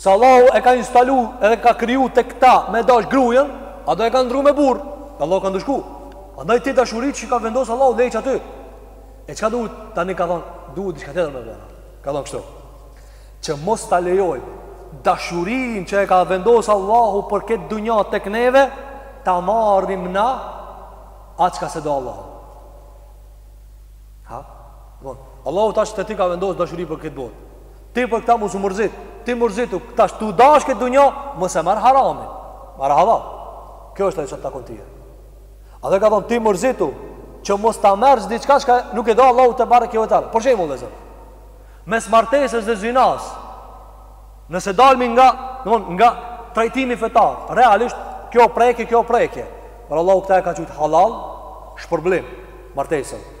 Se Allahu e ka instalu edhe ka kriju te këta me dash grujen, ata e kanë ndrru me burrë, dhe Allahu ka ndëshku. Andaj ti dashuri që ka vendosë Allahu leje qaty. E çka duhet, tani ka thonë, duhet diçka tjetër me bo na. Ka thonë kështu, që mos ta lejoj dashurinë që e ka vendosë Allahu për këtë dunja tek neve, ta marrim na atë çka s'e do Allahu. Ha? Bon, Allahu tash te ti ka vendosë dashuri për këtë botë. Ti për këta mos u mërzit. Ti mërzitu, tash tu dash këtë dunja, mos e merr haramin. Merr hallall. Kjo është ajo që t'takon tyje. Atëherë ka thonë, ti mërzitu, që mos ta merrsh diçka që nuk e do Allahu tebareke ve teala. Për shembull, vllezër, mes martesës dhe zinas, nëse dalmi nga, domthon nga trajtimi fetar, realisht kjo prekje, kjo prekje. Por Allahu këtë e ka qujt hallall, shpërblim martesën.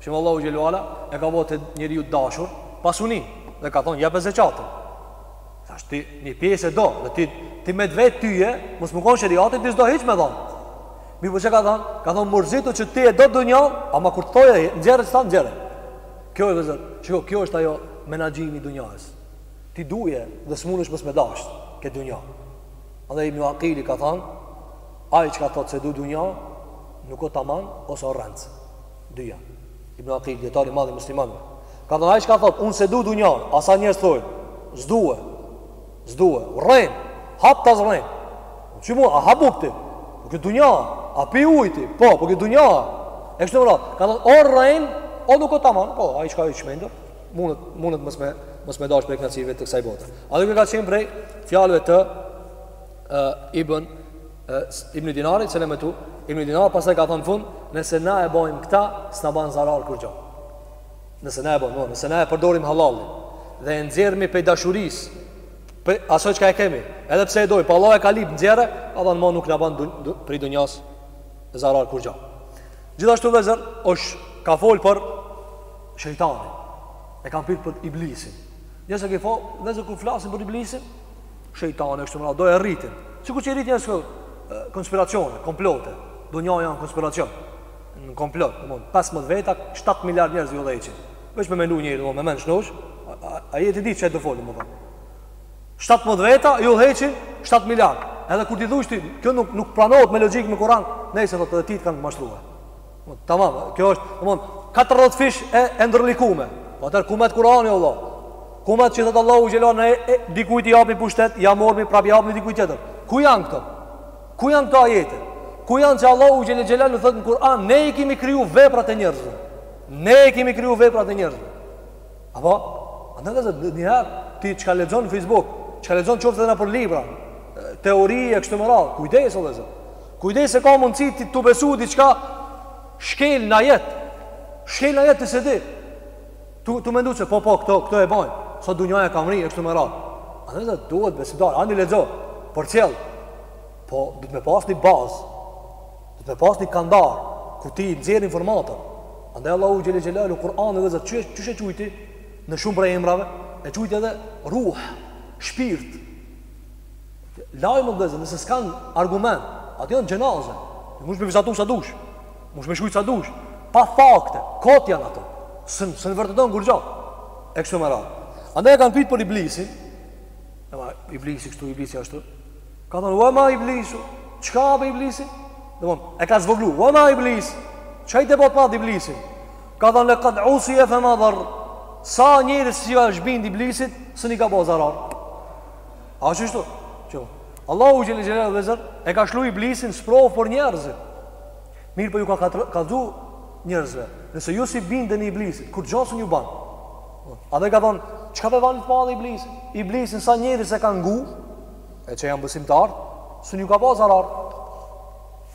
Shembull Allahu xhel-le ve ala e ka bo te njeriu t'dashur pasuninë dhe ka thonë jepe zeqatin. Tash ti një pjesë e do dhe ti, ti me t'vejt tyje, mos me konë sheriati, ti s'do hiç me dhonë. Mirëpo çka ka thonë? Ka thonë mërzitu që ti e do dunja, ama kur të thonë, nxjerre, s'ta nxjerr. Kjo o vllezër, shiko kjo është ajo menaxhimi i dunjasë. Ti duje dhe s'munesh mos me dashtë këtë dunja. Andaj Ibn Aqili ka thonë, ai që ka thotë s'e du dunja, nuk o taman, ose o rrenës. Dyja. Ibn Aqil, dietar i madh i muslimanëve. Ka thënë ai çka thotë, unë s'e du dunjan, a sa njerëz thonë, s'due. S'due. Rren. Haptas rren. Çi mua, a ha buk ti? Po kjo dunja, a pi uj ti? Po, po kjo dunja. E kështu me radhë. Ka thënë, o rren, o nuk o tamam, po, ai çka i çmendur, mundet, mundet mos me, mos me dash prej kënaqësive të kësaj bote. A dhe kjo ka qenë prej fjalëve të uh, Ibn Ibn Dinari që në me tu Ibn Dinari pastaj ka thonë fund Nëse na e bojmë këta s'na ban zarar kurgjo Nëse na e bojmë Nëse na e përdorim hallallin Dhe e nxjerrmi prej dashurisë Prej asaj çka e kemi Edhe pse e dojmë Për Allah e ka lyp nxjerrë A dhe në ma nuk na ban prej dunjasë zarar kurgjo Gjithashtu vllezër është ka folë për shejtanin E kanë pytë për iblisin Njëse ke folë Vllezër kur flasin për iblisin shejtanin e kështu me radhë do e rritin. Sikur që i rritin njerëz konspiracione, komplote. Dunjaja në konspiracion. Në komplot, domethënë 15 veta, 7 miliard njerëz i udhëheqin. Veç me mendu njeri, domethënë me mend shnosh, ai e di çfarë do folë, domethënë. 17 veta i udhëheqin 7 miliard. Edhe kur t'i thush ti, kjo nuk nuk pranohet me logjikë me Kur'an, nëse thotë edhe ti të kanë mashtruar. Po tamam, kjo është, domthon, 40 fish e e ndërlikume. Po atëherë ku met Kurani o vlla. Ku met që thot Allahu xhelalu ne dikujt i japmi pushtet, ia marrmi prapë japmi dikujt tjetër. Ku janë këto? Ku janë këto ajete? Ku janë që Allahu xhele xhelalu thot në Kur'an ne i kemi kriju veprat e njerëzve. Ne i kemi kriju veprat e njerëzve. Apo, andaj do të diha ti çka lexon në Facebook, çka lexon qoftë edhe nëpër libra, teori e kështu me radhë. Kujdes o vllezër. Kujdes se ka mundësi ti tu besu diçka shkel n'ajet. Shkel n'ajet ti s'e di. Tu tu mendu se po po këto këto e bajnë. Sa dunjaja ka mrri e kështu me radhë. A dhe duhet besimtar, ani lexo. Por çel. Po duhet me pas një bazë. Duhet me pas një kandar ku ti nxjerr informata. Andaj Allahu xhele xhelalu Kur'anin vllezër qysh e qujti në shumë prej emrave e qujti edhe ruh, shpirt, Lajmet vllezër, nëse s'kanë argument, ato janë xhenaze. Mundesh me vizatu sa dush, mundesh me shkrujt sa dush, pa fakte, kot janë ato, s'na vërteton kurgjo, e kështu me radhë. Andaj e kanë pytë për iblisin, e ma iblisi kështu, iblisi ashtu, ka thonë, ua ma iblisu, çka o be iblisi? Domethënë, e ka zvoglu, ua ma iblis, çka e bon t'madh iblisin? Ka thonë, lekad usije fe ma darr, sa njeri s'i është bind iblisit, s'ju ka bo zarar. A është ashtu? Që, Allahu xhele xhelalu vllezër e ka lshu iblisin sprovë për njerëzit. Mirëpo ju ka kallzu njerëzve. Nëse ju s'i bindeni iblisit, kurgjo s'ju ban. A dhe ka thonë, çka po e bani t'madh iblisin? Iblisin sa njerëz s'e kanë ngu, e që janë besimtarë, s'ju ka ba zarar.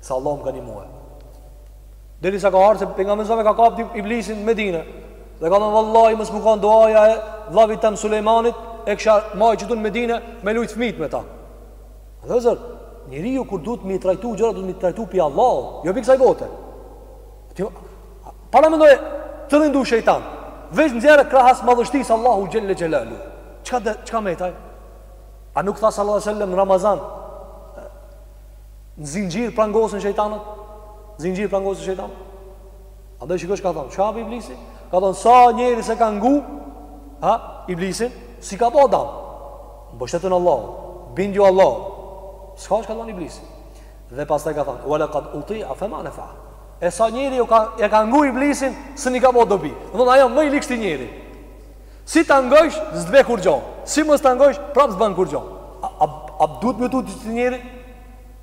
Se Allahu më ka ndihmue. Edhe s'ka harru se pejgamberi e ka kapë iblisin në Medinë. Dhe ka thënë vallahi mos me kanë duaja e vllavit tëm Sulejmanit, e kisha marrë qitu në Medinë me lujt fëmit me ta. Vllezër, njeriu kur duhet me trajtu gjëra, duhet me trajtu pi Allahu, jo pi kësaj bote. Ti paramendoje ti insin dhe shejtanin. Veç nxjerrë krahas madhështisë Allahu xhelle xhelalu. Çka çka me ta? A nuk tha sallallahu alaihi wasallam Ramazan Në zinxhir prangosen shejtanët? Në zinxhir prangosen shejtanët? Andaj shiko çka thonë, çfarë iblisi? Ka thonë sa njeri s'e ka ngu, ha, iblisin, s'i ka bë dam. Mbështetu n'Allahun, bindju Allahut. S'ka, ka thonë iblisi. Dhe pastaj ka thonë, wa lakad utia fema nefa. E sa njeri e ka ngu iblisin, s'un i ka bë dobi. Dmth thonë, ai o mo i ligshti njeri. Si ta ngojsh, s'të bë kurrë gjë. Si mos ta ngojsh, prapë s'ban kurrë gjë. A, a, a duhet m'u tut njeri?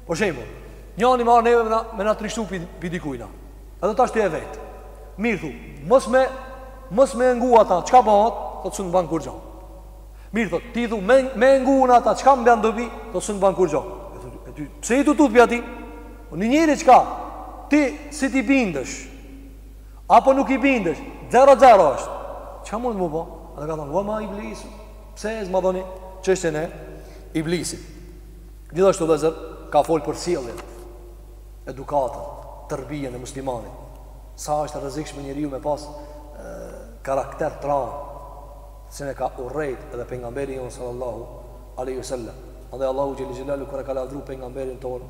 Po shembull, njani marrë neve me na, me na trishtu pi, pi dikujna. Edhe tashti e vet. Mirë thu, mos me, mos me e ngu ata, çka bëhet, thotë s'un ban kurrë gjë. Mirë thu, ti thu, me, me e ngu un ata, çka më ban dobi, thotë s'un ban kurrë gjë. E thu, e ty, pse i tutesh pi atij? Po një njeri çka, ti, si t'i bindesh, Apo nuk i bindesh? Zero zero është. Çka mund me bë? Edhe ka thënë, "Wa ma iblisu." Pse e zmadhoni çështjen e iblisit? Gjithashtu vllezër ka fol për sjelljen, edukatën, terbijen e muslimanit. Sa është rrezikshme njeriu me pas e, karakter të rëndë, se e ka urrejt edhe pejgamberi jon sallallahu alaihi wasallam. Andaj Allahu xhelle xhelalu kur e ka lavdru pejgamberin tonë,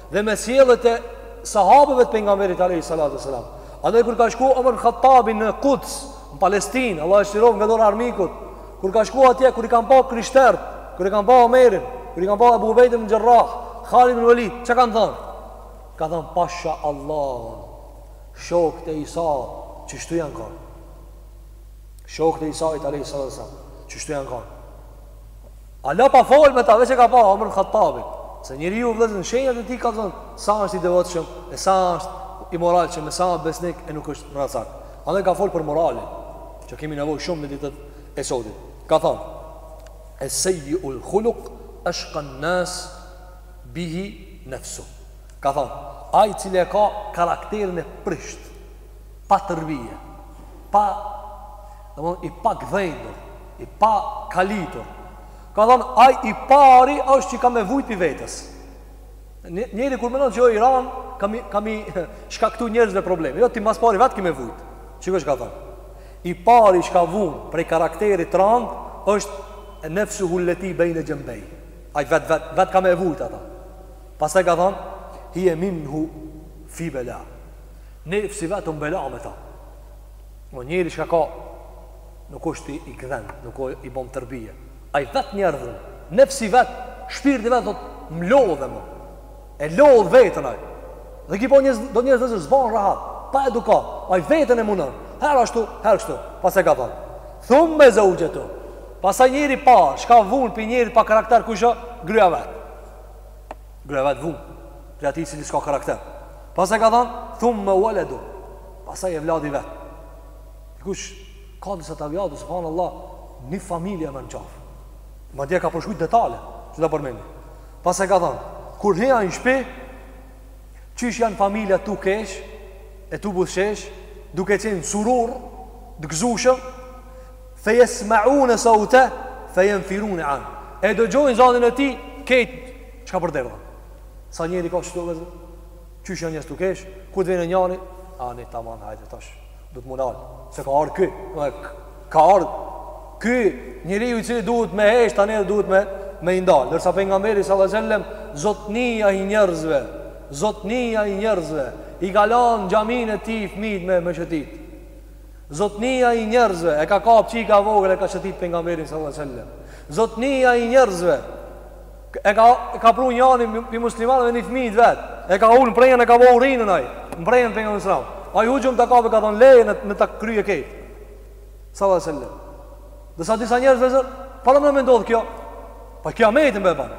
dhe me sjelljet e Sahabëve të Pejgamberit alejhi salatu ves selam. Andaj kur ka shku Omer ibn Khattabi në Kuds, në Palestinë, Allah e çliroftë nga dora e armikut, kur ka shku atje kur i kanë pa krishterët, kur i kanë pa Omerin, kur i kanë pa Abu Ubejd ibn Jarrah, Khalid ibn Walid, çka kanë than? Kan than pasha Allahun. Shokët e Isait qishtu janë kanë. Shokët e Isait alejhi salatu ves selam qishtu janë kanë. Hala pa fol me ta veç e ka pa Omer Khattabin se njeriu vllezër shenjat e tij kallxojnë sa është i devotshëm e sa është i moralshëm e sa është besnik e nuk është rrencak. Andaj ka fol për moralin që kemi nevojë shumë në ditët e sotit. Ka than es-sejjiul khuluq eshka nnas bihi nafsu. Ka than ai i cili e ka karakterin e prishtë pa tërbije, pa, dhe më i pa gdhendur, i pa kalitur, ka thonë, aj i pari është që ka me vujt pi vetes. Njeri kur menon që jam i ranë, kam me i, kam me i shkaktu njerëzve probleme. Jo, ti ma s'pari vetë ki me vujt, që kështë ka thonë. I pari që vun prej karakterit t'ranë, është nefsuhu lleti bejne xhenbejh. Aj vetë, vetë, vetë ka me vujt atë. Pastaj ka thonë, hije minhu fi bela. Nefsi i vet n'bela me ta. Një njeri që ka ka, nuk është i, i gdhendun, nuk është i bom tërbije. Ai vetë një ardhën, nefsi i vet, shpirti i vet, thotë, më lodhe mu. E lodhë veten ai. Dhe ki do njerëz, do njerëz dhe zë s'bajnë rahat, pa edukatë, ai veten e munon. Herë ashtu, herë kështu, pastaj ka thënë. Thumme zeuxhetuhu. Pastaj njeri i parë, çka vun pi njerit pa karakter, kush a, gruja e vet. Gruja e vet vun, prej atij i cili s'ka karakter. Pastaj ka thonë, thumme veleduhu, pastaj evladi i vet. Dikush, ka disa evladi, subhanallah, një familje me në qafë. Madje ka përshkrujt detale, që ta përmeni. Pastaj ka thonë, kur hin në shpi, qysh janë familja tu kesh, e tu buzëqesh, duke qenë surur, të gzushëm, Fejesma'une saute fejenfirune an. E dëgjojnë zanin e ti, ketë, që ka përderdha. Sa njeri ka shtu vëzë, qysh janë njës të kesh, ku të vene njani, a ne ta manë, hajde tash, du të munal, se ka ardhë ky, dhe, ka ardhë, ky njeri u cili duhet me hesh, ta ne dhe duhet me, me indalë. Nërsa për nga meri, sa dhe zellem, zotnia i njerëzve, zotnia i njerëzve, i galanë gjamin e ti, fmit me, me shëtit. Zotnia i njerëzve e ka kap çika e vogël e ka shëtit pejgamberin sallallahu alaihi wasallam. Zotnia i njerëzve e ka e ka pru njani pi muslimanëve një fëmijën e vet. E ka ul n'prehën e ka bo urinën ai. N'prehën te pejgamberi sallallahu alaihi wasallam. Ai huxhum ta kapë ka thon leje ne ne ta kryen kët. Sallallahu alaihi wasallam. Nërsa disa njerëz vëllezër para më ndodh kjo. Po kijameti e bën.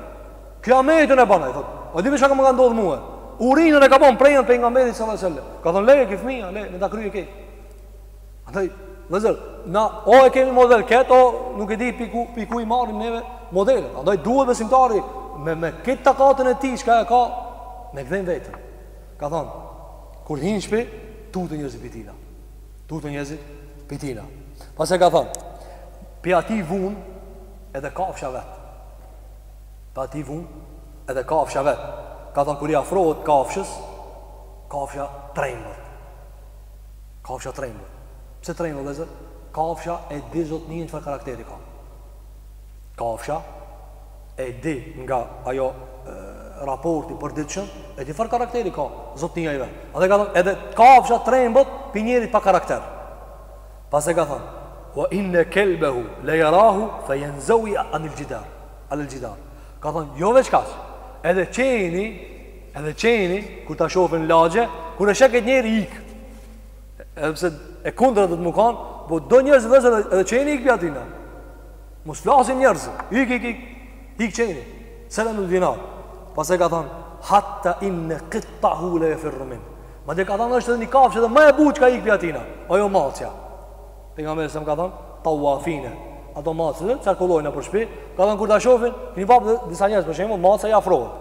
Kijameti bën ai thot. A din ti çka më ka ndodh mua. Urinën e ka bën n'prehën pejgamberit sallallahu alaihi wasallam. Ka thon leje kët fëmijë, leje ne ta kryen kët. Andaj, vllezër, na, o e kemi model këtë, o nuk e di pi ku, pi ku i marrim neve modelet. Andaj, duhet besimtari, me, me këtë takatin e tij, çka e ka, me gdhen veten. Ka thonë, kur hin n'shpi, tuten njerëzit pi tina. Tuten njerëzit pi tina. Pastaj ka thonë, pi atij vun, edhe kafsha e vetë. Pi atij vun, edhe kafsha e vetë. Ka thonë, kur i afrohet kafshës, kafsha tremet Kafsha tremb. Pse tremb vëllezër? Kafsha e di zotnin çfarë karakteri ka. Kafsha e di nga ajo raporti përditshëm, e di çfarë karakteri ka zotnia i vetë. A dhe ka thonë, edhe kafsha trembet pi njerit pa karakter. Pastaj ka thonë, wa inne kelbehu, le jarahu, fe jenzau i anil gjidar. Anil gjidar. Ka thonë, jo veç kaq, edhe qeni, Edhe qeni, kur ta shof në lagje, kur e sheh ket njeri ik. Edhe pse e kundërta duhet me kanë, po do njerëz vëllezër edhe qeni ik pi atina. Mos flasim njerëz, ik, ik, ik, ik qeni. Seleme bin Dinar. Pastaj ka thonë, hatta inne kittahu le jefirru min. Madje ka thonë, është edhe një kafshë edhe ma e butë që ik pi atina. Ajo macja. Pejgamberi alejhi selam ka thonë, tavvafine. Ato macat që qarkullojnë për shpi. Ka thonë, kur ta shofin, keni pa edhe disa njerëz, për shembull, macja i afrohet.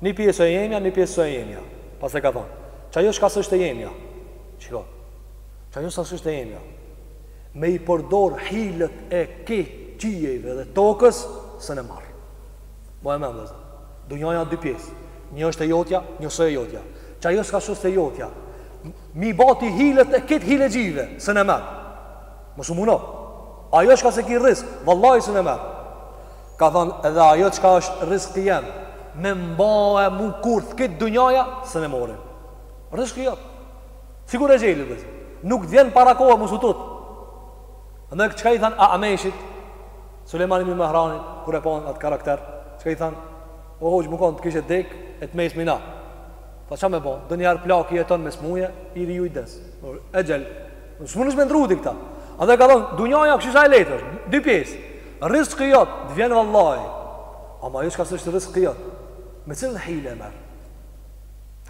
Ni pjesë e jemja, ni pjesë s'o e jemja. Pastaj ka thënë, Qajo çka s'është e jemja. Shiko. Qajo çka s'është e jemja. Me i përdor hilet e kejt qiejve dhe tokës, sun e marr. Bo e me më dhezë. Dunjaja dy pjesë. Një është e jotja, një s'o e jotja. Qajo çka s'është e jotja. Me i ba ti hilet e kejt hilexhive, sun e merr. Mos u muno. Ajo çka s'e ki rrisk, vallahi sun e merr. Ka thënë dhe ajo çka është rizki jem me m'ba mu kurth kejt dunjaja sun ma merr rizki jot sikur exheli dhe nuk të vjen para kohe mos u tut dhe çka i thënë Ameshit Sulejman ibn Mehranit kur e panë atë karakter çka i thënë o hoxhë me konë të kishe dek e të mes mina tha çka me bo donjëherë plaki jeton mes muje i riu i des exhel s'munesh me ndrru ti këta a dhe ka thënë dunjaja kshu sa e letë dy pjesë Rrizki jot të vjen vallahi. Ama ajo çka s'është rrizki jot, me cilën hile e merr?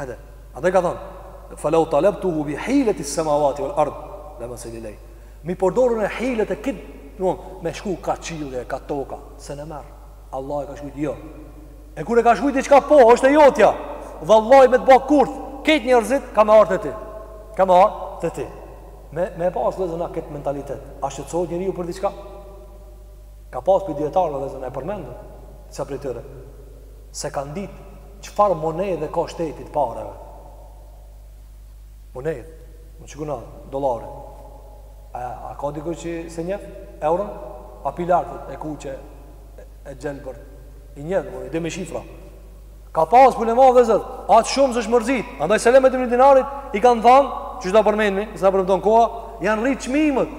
Edhe, andaj ka thënë, falau talabtuhu bi hilati as-samawati wal ard, la masil ilay. Me i përdor unë hilet e kejt, me shku ka qielli, ka toka, sun e merr. Allah e ka shkrujt jo. E kur e ka shkrujt diçka po, është e jotja. Vallahi me të ba kurth kejt njerëzit ka me ardh te ti. Ka me ardh te ti. Me me e pas vëllezër na këtë mentalitet. A shqetësohet njeriu për diçka? Ka pas pi dijetarëve vëllezër na i përmendëm disa prej tyre s'e kanë ditë çfarë monedhe ka shteti t'pareve. Monedhë, sikur na dollari. A, a ka dikush që s'e njef euron? A pilartët e kuqe e gjelbër i njëtë, më i dhe me shifra. Ka pas ulema vllezër, atë shumë s'osht mërzit. Andaj Selemetu ibni Dinarit i kanë thanë, qysh do përmendmi, se na premton koha, janë rritë çmimet.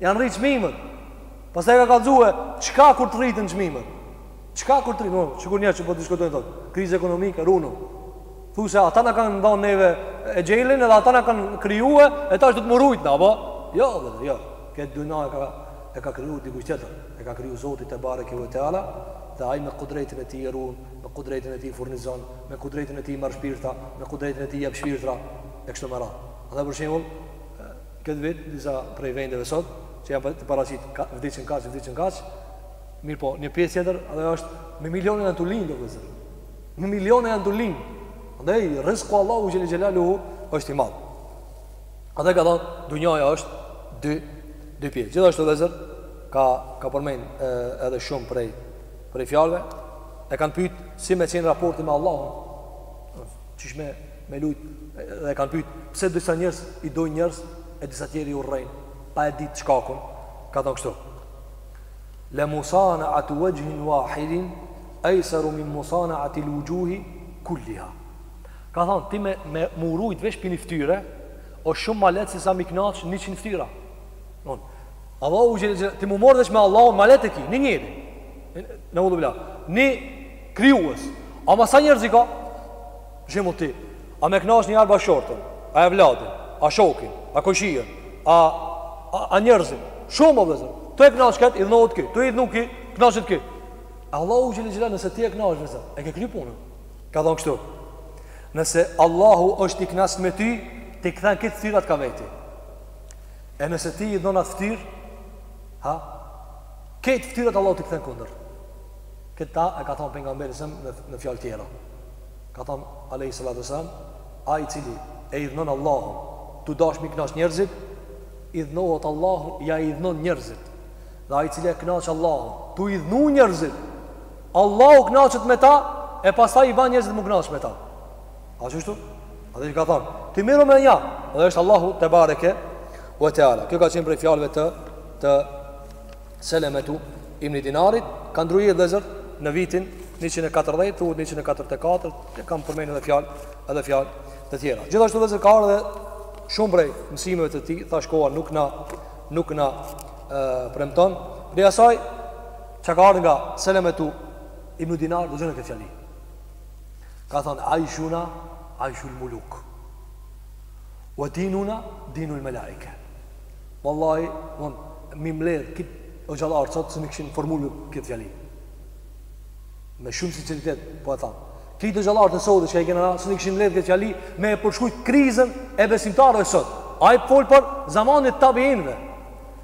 Janë rritë çmimet. Pastaj e ka kallzu, çka kur të rriten çmimet? Çka kur të rriten? Që kur njerëz po diskutojnë, thotë, krizë ekonomike, runu. Thu se ata na kanë dhonë neve exhelin, edhe ata na kanë kriju, e tash duhet m'u rujt na, apo? Jo, dhe, jo, këtë dynja e ka, e ka kriju dikush tjetër. e ka kriju Zoti tebareke ve teala dhe ai me kudretin e tij e run, me kudretin e tij furnizon, me kudretin e tij marr shpirtra, me kudretin e tij jep shpirtra e kështu me radhë. Andaj për shembull, këtë vit disa prej vendeve sot që janë tu paraqit ka vdiqën kaq vdiqën kaq mirëpo një pjesë tjetër edhe është me miliona janë tu lindë vllezër me miliona janë tu lindë andaj rizku Allahut xhele xhelaluhu është i madh Andaj ka thonë, dunjaja është dy, dy pjesë. Gjithashtu vllezër, ka, ka përmend edhe shumë prej, prej fjalëve, e kanë pytë si me qenë raporti me Allahun, qysh me, me lut, dhe e kanë pytë, pse disa njerëz i dojnë njerëz, e disa tjerë i urrejnë, pa e ditë shkakun, ka thonë kështu. Le musanaatu vexhhin vahidin, ejseru min musanaati l-vuxhuhi kulliha. Ka than ti me me m'u rujt veç pi ni ftyre o shum ma let se sa m'i knaq 100 ftyra. Don. Allahu xhel xhel ti m'u morr vesh me Allahun ma let e ki një njeri. Neudhubilah. Ni krijues. Ama sa njerëz i ka? Shembull ti. A me knaq njeri bashkëshorten? A evladin? A shokin? A kojshinë? A a, a njerëzit? Shumë vllezër. Tu e knaq këtë idhnohet ky. Tu idhnu ky, knaqet ky. Allahu xhel xhel nëse ti e knaq vllezër. E ke kry punën. Ka thonë kështu, Nëse Allahu është i kënaqur me ty, t'i kthen këto fytyrat ka veti. E nëse ti idhnon atë fytyrë, ha? Këto fytyrat Allahu t'i kthen kundër. Këta e ka thonë pejgamberi sa në në fjalë tjera. Ka thonë alayhi salatu wasalam, ai i cili e idhnon Allahu, tu dasht m'i kënaq njerëzit, idhnohet Allahu, ja idhnon njerëzit. Dhe ai i cili e kënaq Allahu, tu idhnu njerëzit, Allahu kënaqet me ta e pastaj i ban njerëzit m'u kënaq me ta. A është kështu? Atë që ka thonë, ti merru me nja, dhe është Allahu tebareke ve teala. Kjo ka qenë prej fjalëve të, të Selemetu ibni Dinarit, ka ndrru jetë vllezër në vitin 140, thuhet 144, e kanë përmend edhe fjalë, edhe fjalë të tjera. Gjithashtu vllezër ka ardhë shumë prej mësimeve të tij, thash koha nuk na, nuk na e, premton, prej asaj, Çka ka ardhë nga Selemetu ibn Dinar, dëgjoni këtë fjali. Ka thënë Aishuna, Aishul Muluk. Wa dinuna, dinul Melaike. Wallahi, von mi mbledh kit hoxhallarët sot se nuk kishin formulu këtë fjali. Me shumë sinceritet po e tham. Kit hoxhallarët e sotit që i kena se nuk kishin mbledh këtë fjali me e përshkru krizën e besimtarëve sot. Ai fol për zamanin e tabiinëve.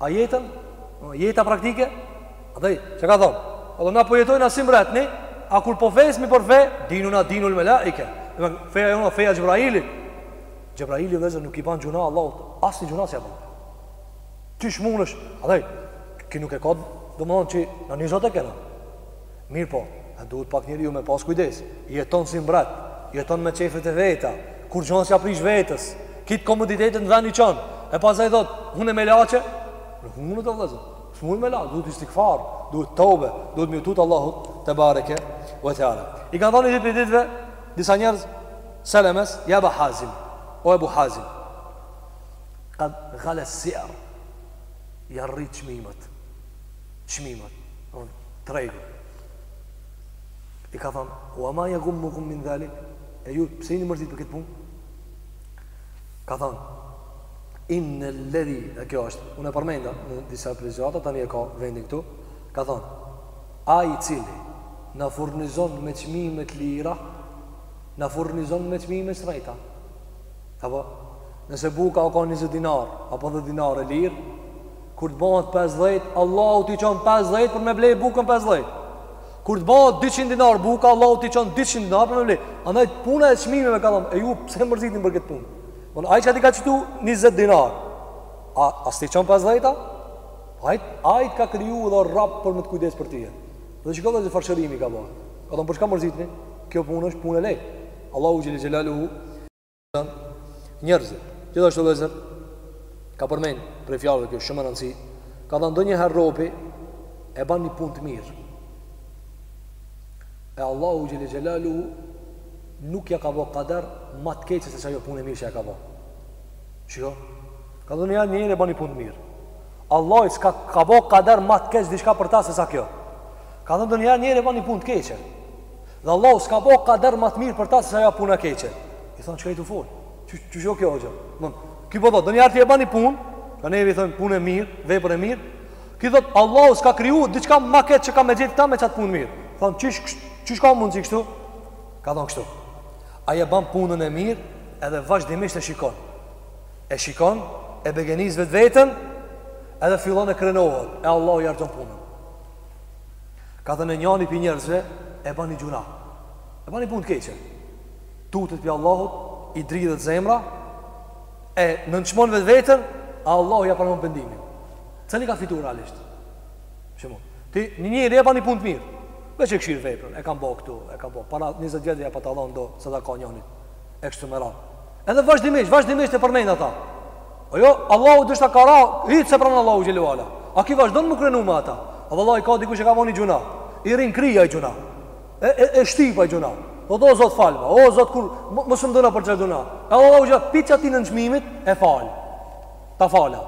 A jetën, jeta praktike, andaj çka ka thonë, ehe na po jetojna si mbretni, a kur po flasmi për fe, dinuna dinul melaike, domethon feja jona, feja e Xhebrailit, Xhebraili vllezër nuk i ban gjunah Allahut, asnjë gjunah s'ia ban. Qysh mundesh, andaj, ki nuk e ka, domethonë që na një Zot e kena. Mirëpo, e duhet pak njeriu me pas kujdes? Jeton si mbret, jeton me qejfet e veta, kurgjo s'ia prish vetes. Kit komoditetet në vend i çon. E pastaj thotë, unë melaqe? Nuk mundet o vllezër. S'mund melaqe, duhet istikfar, duhet tobe, duhet m'ju tut Allahut tebareke ve teala. I kanë thënë një ditë prej ditëve disa njerëz Selemes, ja Eba Hazim, o Ebu Hazim. Kad gale si'r. Jan rrit çmimet. çmimet, domthon tregu. I ka thon, "Wa ma yaghummukum min zalik?" E ju pse jeni mërzit për këtë punë? Ka thon, "Inna alladhi", e kjo është, unë e përmenda në disa prezerata tani e ka vendin këtu. Ka thon, "Ai i cili na furnizon me çmime të lira, na furnizon me çmime të shtrejta." Apo, nëse buka u kan 20 dinar, apo 10 dinar e lirë, Kur të bëhet pesëdhjetë, Allahu t'i çon pesëdhjetë për me ble bukën pesëdhjetë. Kur të bëhet 200 dinar buka, Allahu t'i çon 200 dinar për me ble. Andaj puna e çmimeve ka thon, e ju pse mërzitni për këtë punë? Von ai që t'i ka çu 20 dinar. A s't'i çon pesëdhjetë? Ai t'ka kriju dhe Rabb për me të kujdes për ti. Dhe shikoje çfar shërimi ka bërë. Ka thon për çka mërzitni? Kjo punë është punë e lehtë. Allahu xhele xhelaluhu njerëzit. Gjithashtu vllezër ka përmend prej fjalëve, kjo shumë me rëndësi. Ka thënë ndonjëherë robi e bën një punë të mirë. E Allahu xhele xhelaluhu nuk ja ka bo kader më të keq se qajo punë e mirë që e ka bo. Shiko. Ka thënë ai e bën një punë të mirë. Allahu s'ka bo kader më të keq diçka për ta se sa kjo. Ka thënë ndonjëherë njeri e bën një punë të keqe. Dhe Allahu s'ka bo kader ma të mirë për ta se sa ajo puna e keqe. I thonë, çka je tu fol? Qysh, qysh o kjo, hoxhë? Domethon, ki po thotë, donjëherë ti e ban ni punë, çka neve i thonë punë e mirë, vepër e mirë, ki thotë, Allahu s'ka kriju, diçka ma keq që ka me gjet ta me qatë punë mirë. Thonë, qysh ka mundsi kështu? Ka thonë kështu. Ai e ban punën e mirë, edhe vazhdimisht e shikon. E shikon, e begenis vetveten, edhe fillon e krenohet, e Allahu ia rrëzon punën. Ka thënë njani pi njerëzve E bani gjynah E bani pun të keqe Tutet pi Allahut I dridhet zemra E nënçmon vetveten A Allahu ja pranon pendimin Cili ka fitu realisht Shumë Ti një njeri e bani pun të mirë Veç e kshyr veprën E kam bo këtu E kam bo Para 20 vjetëve ja pata dhon do sadaka njanit e kështu me radhë. Edhe vazhdimisht, vazhdimisht e përmend ata. O jo, Allahu dështë ka ra, hiç s'e pranon Allahu xhel-le ve ala. A ky vazhdon m'u krenu me ata? O vëllai ka dikush që ka bo ni gjynah. I rri n'krye ai gjynah. E e, e shtyp ai gjynah. Po thot zot falma. O zot kurr mos më dëno për çat gjynah. E Allahu xhelalu pi çati nënçmimit e fal. Ta fala.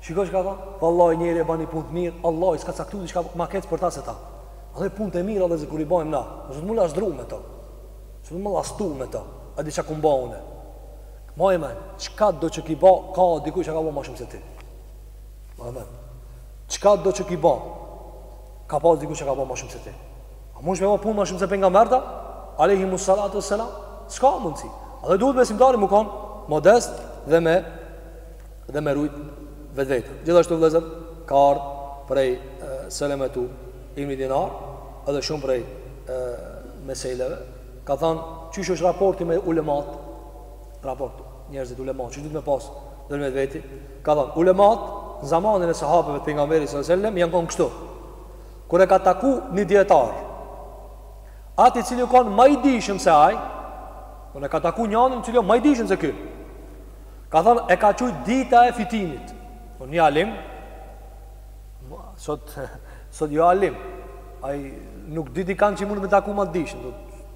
Shiko çka thon? Vallahi njeri e bani punë mirë, Allahu s'ka caktuar diçka më keq për ta se ta. Ai punë të mirë edhe kur i bëjmë na. S'duhet m'u llastu me to. S'duhet m'u llastu me ta, a di çka kum ba une? Maje men, çkado që ki ba, ka dikush që ka ba ma shumë se ti. Maje men, çkado që ki ba, ka pas dikush që ka ba ma shumë se ti. A mundesh me ba punë ma shumë se pejgamberta? Alejhimus salatu ves selam, s'ka mundësi. A dhe duhet besimtari me kon modest dhe me dhe me rujt vetveten. Gjithashtu vëllezër ka ardhur prej Selemetu ibn Dinar edhe shumë prej e, meseleve ka thënë çysh është raporti me ulemat raport njerëzit ulemat çysh duhet me pas vet me veti ka thënë ulemat në zamanin e sahabeve të pejgamberit sallallahu alajhi wasallam janë kon kështu kur e ka taku një dietar atë i cili u kon më i dijshëm se ai kur e ka taku njanin i cili më i dijshëm se ky Ka thënë e ka qujt dita e fitimit. Po një alim, sot, sot jo alim, ai nuk di dikan që mund me taku ma të dijshëm,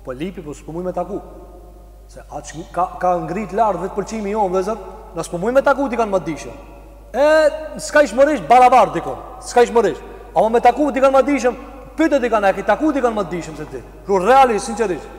po lypi, po s'po muj me taku. Se aq ka, ka ngrit lart vetëpëlqimi jonë, vëllezër, na s'po mujm me taku dikan ma të dijshëm. E, skajshmërisht, barabar, dikon, skajshmërisht. Ama me taku dikan ma të dijshëm, pyte dikan, a e ki taku dikan ma të dijshëm, se ti. Kërë realisht, sinqerisht.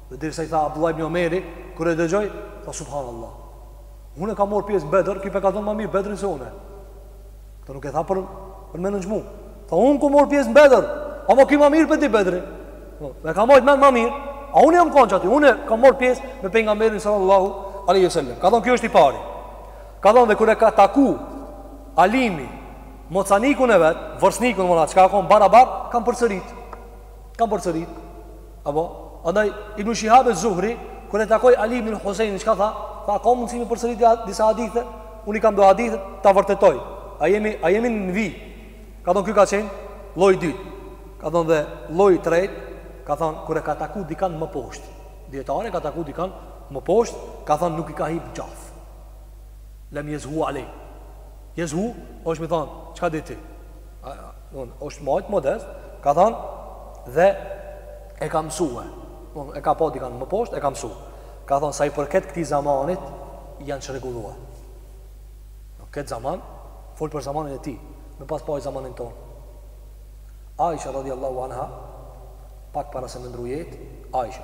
Dhe derisa i tha Abdullah ibn Omeri, kur e dëgjoi, tha subhanallah. Unë kam marr pjesë në Bedër, ky pe kallxon më mirë Bedrin se unë. Këtë nuk e tha për për me nënçmu. Tha unë kum marr pjesë në Bedër, ama ky më mirë pe di Bedrin. Po, e ka majt men më mirë. A unë jam kon aty, unë kam marr pjesë me pejgamberin sallallahu alaihi wasallam. Ka thënë ky është i pari. Ka thënë dhe kur e ka taku Alimi, mocanikun e vet, vërsnikun më na që ka kon barabar, kanë përsërit. Kanë përsërit. Apo, andaj, Ibn Shihab el-Zuhri, kur e takoi Ali ibn Husejnin, çka tha? Tha, ka mundësi m'i përsërit disa hadithe? Unë i kam do hadithe, ta vërtetoj. A jemi, a jemi në vijë? Ka thonë, ky ka qenë, lloji dytë. Ka thonë dhe, lloji tretë, ka thonë, kur e ka taku dikan më poshtë. Dijetari e, ka taku dikan më poshtë, ka thonë, nuk i ka hip n'qafë. Lem jezhu alej. Jezhu, është me i thon, çka di ti? Domethënë, është majt modest, ka thonë, dhe e ka mësue. Domethënë, e ka pa dikan më poshtë, e ka mësu. Ka thonë, sa i përket këtij zamanit, janë çrregullua. Në këtë zaman, fol për zamanin e tij, me pas pa zamanin tonë. Aisha, radiallahu anha, pak para se me ndru jetë, Aisha,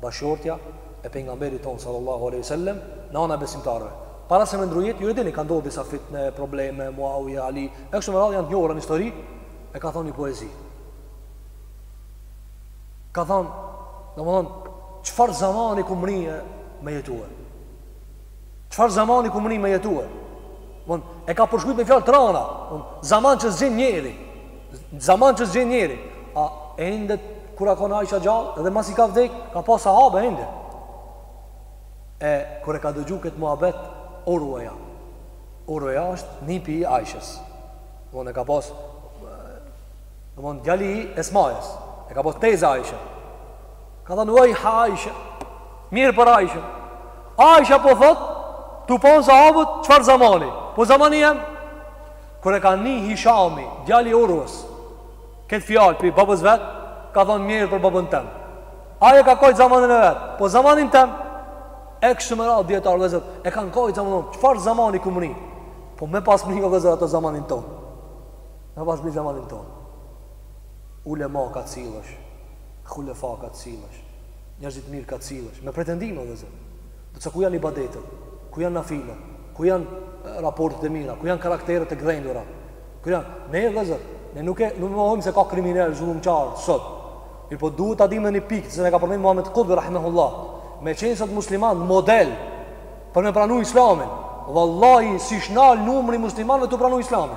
bashkëshortja e Pejgamberit tonë sallallahu alejhi ve sellem, nëna e besimtarëve. Para se me ndru jetë, ju e dini, ka ndodhur disa fitne, probleme, Muawija, Ali, e kështu me radhë janë të njohura në histori, e ka thënë një poezi. Ka thënë, domethënë, çfarë zamani kom mrri me jetue. Çfarë zamani kom mrri me jetue? Domethënë, e ka përshkrujt me fjalë t'rana. Domethënë, zaman që s'gjen njeri. Zaman që s'gjen njeri. A ende kur a kon Aisha gjallë edhe masi ka vdek, ka pas sahabe ende. E kur e ka dëgju këtë muhabet Urueja. Urueja është nipi i Aishës. Domethënë, e ka pas, domethënë, djali i Esmajës. E ka pas teze Aishën. Ka thënë uajha Aisha. Mirë për Aishën. Aisha po thot, tu kon sahabët çfarë zamani? Po zamani jem? Kur e ka ni Hishami, djali Urues, këtë fjalë pi babës vet, ka thënë mirë për babën tem. Ai e ka kajt zamanin e vet. Po zamanin tem e kështu me radhë dijetarë, vëllezër. E kanë kajt zamanin. Çfarë zamani kom mrri? Po me pas mrri, o vëllezër, ato zamanin ton. Me pas mrri zamanin ton. Ulema ka t'sillesh. Hulefa ka të sillesh, njerëz të mirë ka të sillesh, me pretendime o vëllezër. Ndërsa ku janë ibadetet, ku janë nafilet, ku janë raportet e mira, ku janë karakteret e gdhendura? Ku janë? Ne vëllezër, ne nuk e mohojmë se ka kriminelë, zullumqarë sot. Mirpo duhet ta dimë ni pikë se na e ka përmend Muhammed Kutbi rahimahullah, me qenë sot musliman model për me pranu islamin. Wallahi s'ish nal numri muslimanëve tu pranu islamin.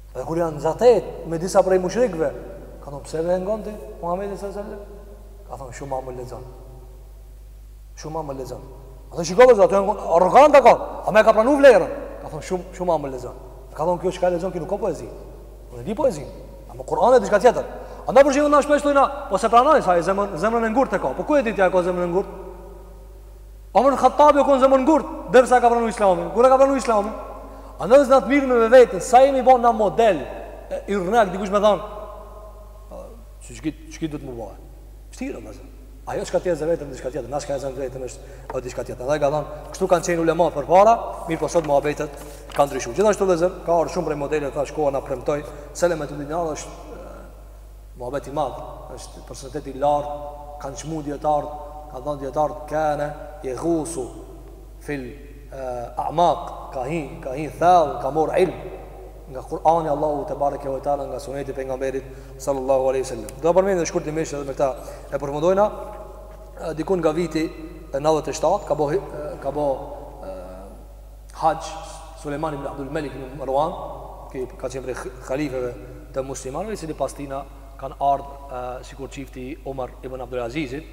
Dhe kur janë zatet me disa prej mushrikëve, ka thonë pse pe ngon ti Muhamedin sallallahu alaihi wasallam? Ka thonë shumë amël lexon. Shumë amël lexon. A po shikon se ata janë kon arroganta, ama e ka pranu vlerën? Ka thonë shumë shumë amël lexon. Ka thonë kjo çka lexon kjo nuk a poezi. Unë e di poezi. Ama Kur'ani diçka tjetër. Andaj për shembull na shpesh thonë, po s'e pranon se e zemrën zemrën e ngurtë ka. Po ku e di ti ajo zemrën e ngurtë? Omer Khattabi o kon zemërngurt, derisa ka pranu islamin. Kur e ka pranu islamin? Andaj vëllezër të mirremi me veten, sa jemi bo na model, i rënak, dikush me thanë, që që kitë, që kitë dhëtë më bojë? Shtirë, o vëllezër. Ajo çka ti e zë veten, diçka tjetër, na çka e zëmë veten, është, o diçka tjetër. Dhe ka thanë, kështu kanë qenë ulemat përpara, mirpo sot muhabetet kanë ndryshu. Gjithashtu vëllezër, ka ardhë shumë prej modele, tash koha na premtoi, selemet të dinjarë, është, Muhabet i madh, është personalitet i lartë, kanë çmu dijetarët, kanë thënë dijetarët kane jeghusu fil a'mak, ka hi, ka hi thellë, ka mor ilm nga Kur'ani Allahu te bareke ve teala nga suneti i pejgamberit sallallahu alaihi wasallam. Do përmendim shkurtimisht edhe me këtë e përfundojna dikun nga viti 97 ka bo ka bo haxh Sulejman ibn Abdul Malik ibn Marwan, që ka qenë prej halifeve të muslimanëve, i cili pas tina kanë ardhë sikur çifti Umar ibn Abdul Azizit,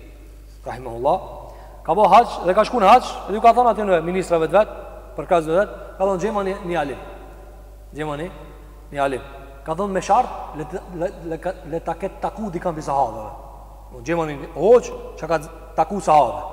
rahimahullah. Ka bë haxh dhe ka shkuar në haxh, dhe ju ka thënë aty në ministrave të vet, përkrahësve vet, ka thënë gjemani një alim. Gjemani një alim. Ka thënë me shart, le të le, le, le ta ketë taku dikan pi sahabëve. Gjemani një hoxhë, që ka taku sahabe.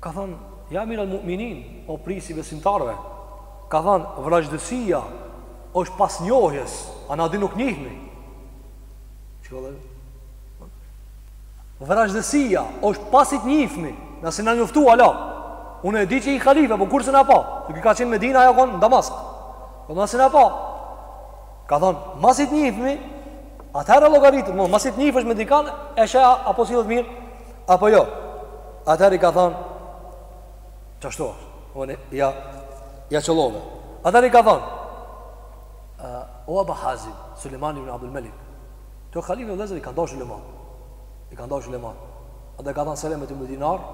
Ka thënë, Ja Amir al-Mu'minin, o prijsi i besimtarëve, ka thënë, vrazhdësia është pas njohjes, a na dy nuk njihmi? Shikoj. Vrazhdësia është pasi të njihmi, na s'jena njoftu ala. Unë e di që je khalife, po kurr s'jena pa, që ka qenë Medina ai o kon Damask. Po na s'jena pa. Ka thënë, masi të njihmi, atëherë llogaritë, mos masi të njihesh me dikan, e shë a po sillet mirë, Apo jo? Atëherë i ka thënë, qashtu është, unë ia, ia qëllove. Atëherë i ka thënë, o Aba Hazim, Suleiman ibn Abdul Melik, ky o khalife vllezër e ka dashë Suleiman, e ka dashë Suleiman, edhe ka thënë Selemet ibn Dinar,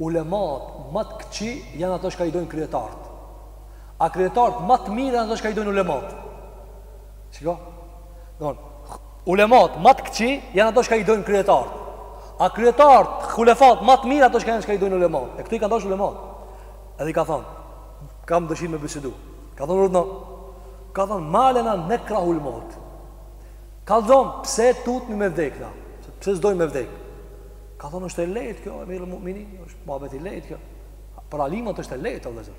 ulemat ma të këqij janë ato shka i dojnë kryetartë, a kryetartë ma të mirë janë ato shka i dojnë ulemat. Shiko, don, ulemat më të këqij janë ato që i dojnë kryetarët. A kryetarët, hulefat më të mirë ato që janë që i dojnë ulemat. E këta i kanë dashur ulemat. Edhe i ka thonë, kam dëshirë me bisedu. Ka thonë urdhno, ka thonë ma lena nekrahul mevt. Ka thonë pse tutmi me vdek na? Pse s'dojnë me vdek? Ka thonë është e lehtë kjo, emirul mu'minin, është muhabet i lehtë kjo. Për alimët është e lehtë, o vllezër.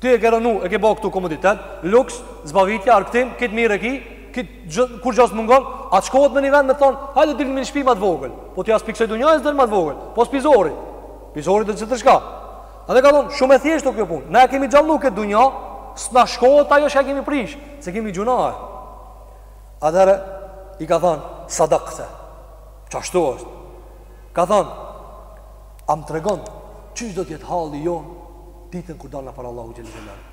Ti e ke rënu, e ke ba këtu komoditet, luks, zbavitja, argtim, krejt mirë e ki, këtu kurgja s'mungon, a të shkohet me një vend me thonë, hajde dilë me një shpi ma të vogël, po ti as pi kësaj dunja e s'don ma të vogël, po s'pi zori, pi zori dhe që të shka. Edhe ka thonë, shumë e thjeshtë o kjo punë, ne kemi gjallnu këtë dunja, s'na shkohet atje shka e kemi prish, se kemi gjynahe. Atherë i ka thonë, sadakte, qashtu është, ka thonë, a m'tregon, qysh do t'jetë halli jonë, Ditën kur dalmi para Allahu xhel xhelalu.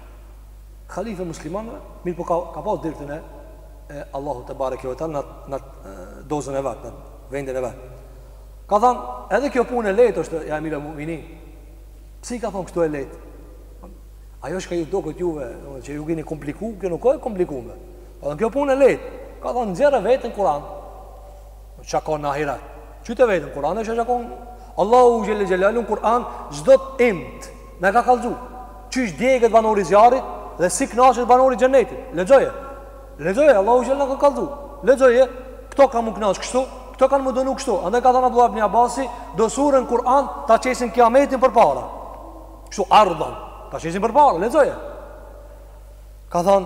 Halife i muslimanëve, mirëpo ka ka pas dertin e e Allahu tebareke ve teala në dozën e vet, në vendin e vet. Ka thënë, edhe kjo punë e lehtë është ja Emir al-Mu'minin. Pse ka thënë kështu e lehtë? Ajo që ju duket juve, domethënë që ju e keni kompliku, kjo nuk është e komplikuar. Po kjo punë e lehtë. Ka thënë nxjerre veten n'Kur'an. Çka ka në ahiret? Qite veten n'Kur'an e sheh çka ka. Allahu xhelle xhelalu n'Kur'an çdo t'imtë na ka kallzu. Qysh digjet banori zjarrit dhe si kënaqet banori xhenetit. Lexoje. Lexoje Allahu xhelle ka kallzu. Lexoje këto kanë m'u kënaq kështu, këto kanë m'u dënu kështu. Andaj ka thënë Abdullah ibn Abasi, do sure n'Kur'an ta qesin kiametin përpara. Kështu ardhën, ta qesin përpara, lexoje. Ka thënë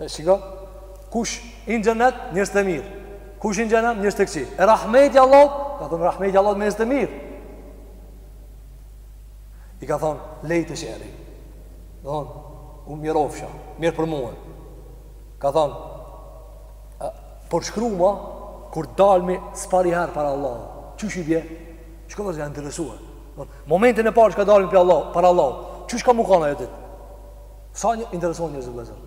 E shiko, kush hin n'xhenet njerëz të mirë, kush hin n'xhenem njerëz të këqij. E rahmeti i Allahut, ka thënë rahmeti i Allahut me njerëz të mirë. I ka thënë lehtë është eri. Thon, unë mirë qofsha, mirë për mua. Ka thënë por përshkruma kur dalmi s'pari herë para Allah. Qysh i bie? Çka i ka interesuar? Momentin e parë që ku dalmi për Allah, para Allah. Qysh ka me kanë ajo ditë? Sa i intereson njerëzit vëllezër.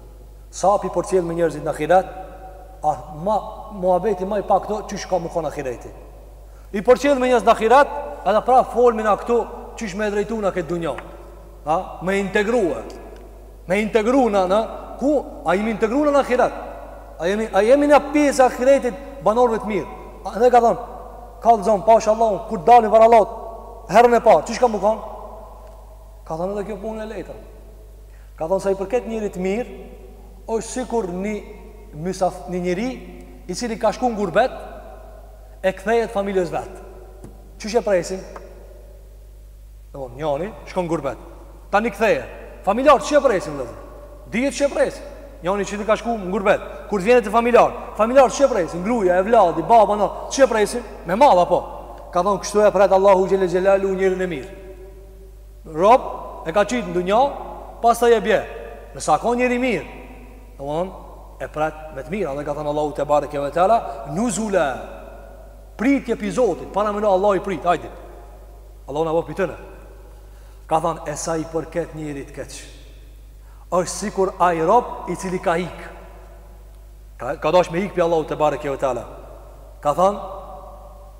Sa p'i përcjellme njerëzit në ahiret, ama muhabeti më i pak këtu qysh ka me kon ahireti. I përcjellme njerëzit në ahiret, edhe prap folmi na këtu qysh me e drejtu na këtë dunja. Ha, me integrue. Me integru na në ku? A jemi integruar në ahiret. A jemi a jemi në pjesë t'ahiretit banorëve të mirë. Edhe ka thon, kallzom pash Allahun kur dalim para Allahut herën e parë, qysh ka me kon? Ka thënë edhe kjo punë e lehtë. Ka thënë sa i përket njerit të mirë, është sikur një mysaf, një njeri i cili ka shku në gurbet e kthehet familjes vet. Qysh e presin? Dmth njeri shkon në gurbet. Tani kthehet. Familjarët qysh e presin vëllezër? Dihet qysh e presin. Njeri që ka shku në gurbet, kur vjen te familjarët, familjarët qysh e presin? Gruaja, evladi, baba, nona, qysh e presin? Me mall apo? Ka thon kështu e pret Allahu xhel xelalu njerin e mirë. rob e ka qit në dunja, pastaj e bje. Nëse ka njeri i mirë, domthon e pret me të mirë, edhe ka thënë Allahu tebareke ve teala, nuzula. Pritje pi Zotit, paramendo Allahu i pret, hajde. Allahu na boftë të tanve. Ka thënë e sa i përket njerit të keq. Është sikur ai rob i cili ka ik. Ka, ka dash me ik pi Allahu tebareke ve teala. Ka thënë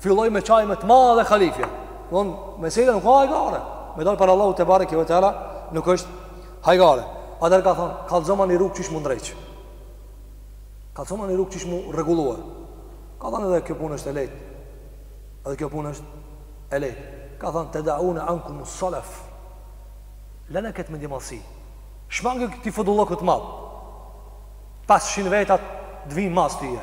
filloi me çaj me të madhe dhe halifja. Domethënë nuk ka hajgare. Me dal para Allahu te bareke ve teala nuk është hajgare. Atëherë ka thon, kallxoma një rrugë qysh m'u ndreq. Kallxoma një rrugë qysh m'u rregullu. Ka thon edhe kjo punë është e lehtë. Edhe kjo punë është e lehtë. Ka thon te daun ankum salaf. Lene këtë mendjemadhësi. Shmangë këtë fudullëk të madh. 500 veta të vinë mas teje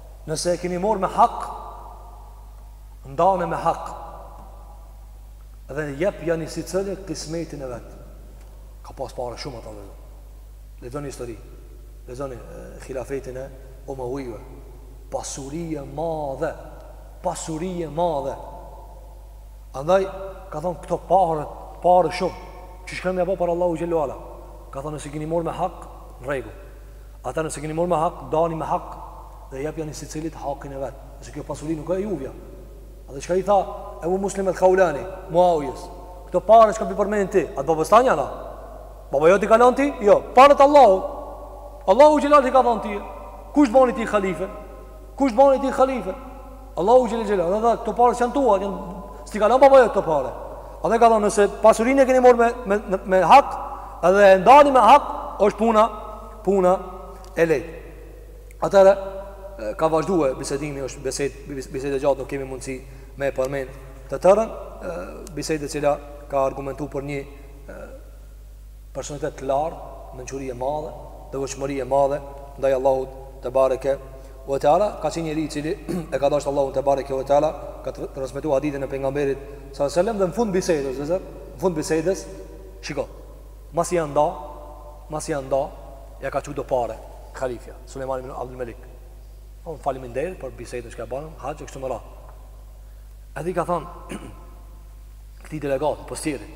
Nëse e keni marrë me hak, ndane me hak. Dhe jepjani secilit kismetin e vet. Ka pas pare shumë ata vëllezër. Lezoni histori. Lezoni khilafetin e umevijve. Pasuri e madhe. Pasuri e madhe. Andaj, ka thonë këto pare, pare shumë. Qysh keni me ba para Allahut xhelle ve ala. Ka thonë nëse i keni marrë me hak, në rregull. Ata nëse i keni marrë me hak, dani me hak dhe jepjani secilit hakin e vet, se kjo pasuri nuk ë e juja. Edhe çka i tha Ebu Muslim el Khaulani, Muawijës, këto pare çka po përmend ti, a të babës tand janë a? Baba jot t'i ka lënë ty? Jo, paret Allahu. Allahu xhelal t'i ka dhënë ty. Kush t'boni ty halife? Kush të bani ty khalife? Allahu xhele xhelaluhu, dhe dhe këto pare s'janë tuat, janë, s't'i ka lon baba jot këto pare. Atëherë ka thonë, nëse pasurin e keni morë me, me, me, me hak, edhe e ndani me hak, është puna, puna e lehtë. Atëherë, ka vazhdue bisedimi, është bisedë, bisedë e gjatë, nuk kemi mundësi me e përmend të tërën, bisedë e cila ka argumentu për një Personalitet të lartë, mençuri e madhe, devotshmëri e madhe ndaj Allahut te bareke ve teala, ka qenë njeri i cili e ka dashtë Allahun te bareke ve teala, ka transmetuar hadithin e pejgamberit sallallahu alaihi wasallam dhe në fund bisedës, dhe në fund bisedës, shiko, masi janë nda, masi janë nda, ja ka çu do pare, khalifja, Sulejman ibn Abdul Malik. Po faliminderit për bisedën që ke bërë, haxhi e kështu me radhë. Edhe i ka thënë këtij delegat, postierit,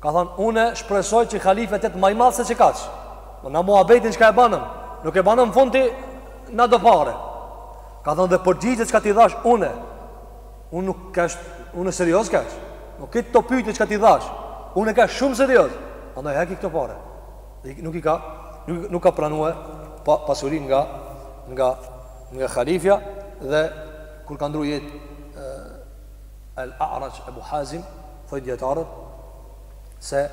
Ka thonë, une shpresoj që khalifja të jetë ma i madh se që kaq. Po na muhabetin çka e banëm. Nuk e banëm n'fund të na dho pare. Ka thonë dhe përgjigje çka t'i dhash une. Unë nuk kesh, une serios kesh. Nuk këto pytje çka t'i dhash. Une kesh shumë serios. Andaj heki këto pare. Nuk i ka, nuk, nuk ka pranue pa, pasurin nga, nga, nga khalifja dhe kur ka ndru jetë El A'raj Ebu Hazim, thonë dijetarët, se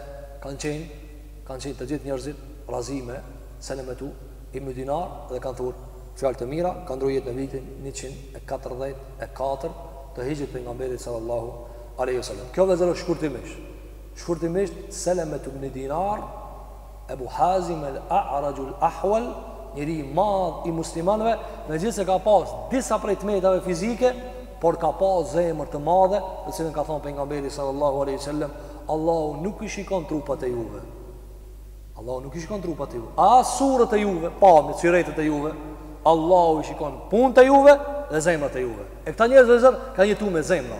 kanë qenë, kanë qenë të gjithë njerëzit razi me Selemetu ibn Dinar dhe kanë thur fjalë të mira, ka ndruar jetë në vitin 144 të Hixhrit pejgamberit sallallahu alaihi wasallam. Kjo vëllezër shkurtimisht. Shkurtimisht Selemetu ibn Dinar Ebu Hazim el A'rajul Ahwal, njeri i madh i muslimanëve, megjithëse ka pas disa prej t'metave fizike, por ka pas zemër të madhe, për të cilën ka thënë pejgamberi sallallahu alaihi wasallam, Allahu nuk i shikon trupat e juve. Allahu nuk i shikon trupat e juve, as suret e juve, pamjet, syretët e juve. Allahu i shikon punët e juve dhe zemrat e juve. E këta njerëz zotëri kanë jetuar me zemra.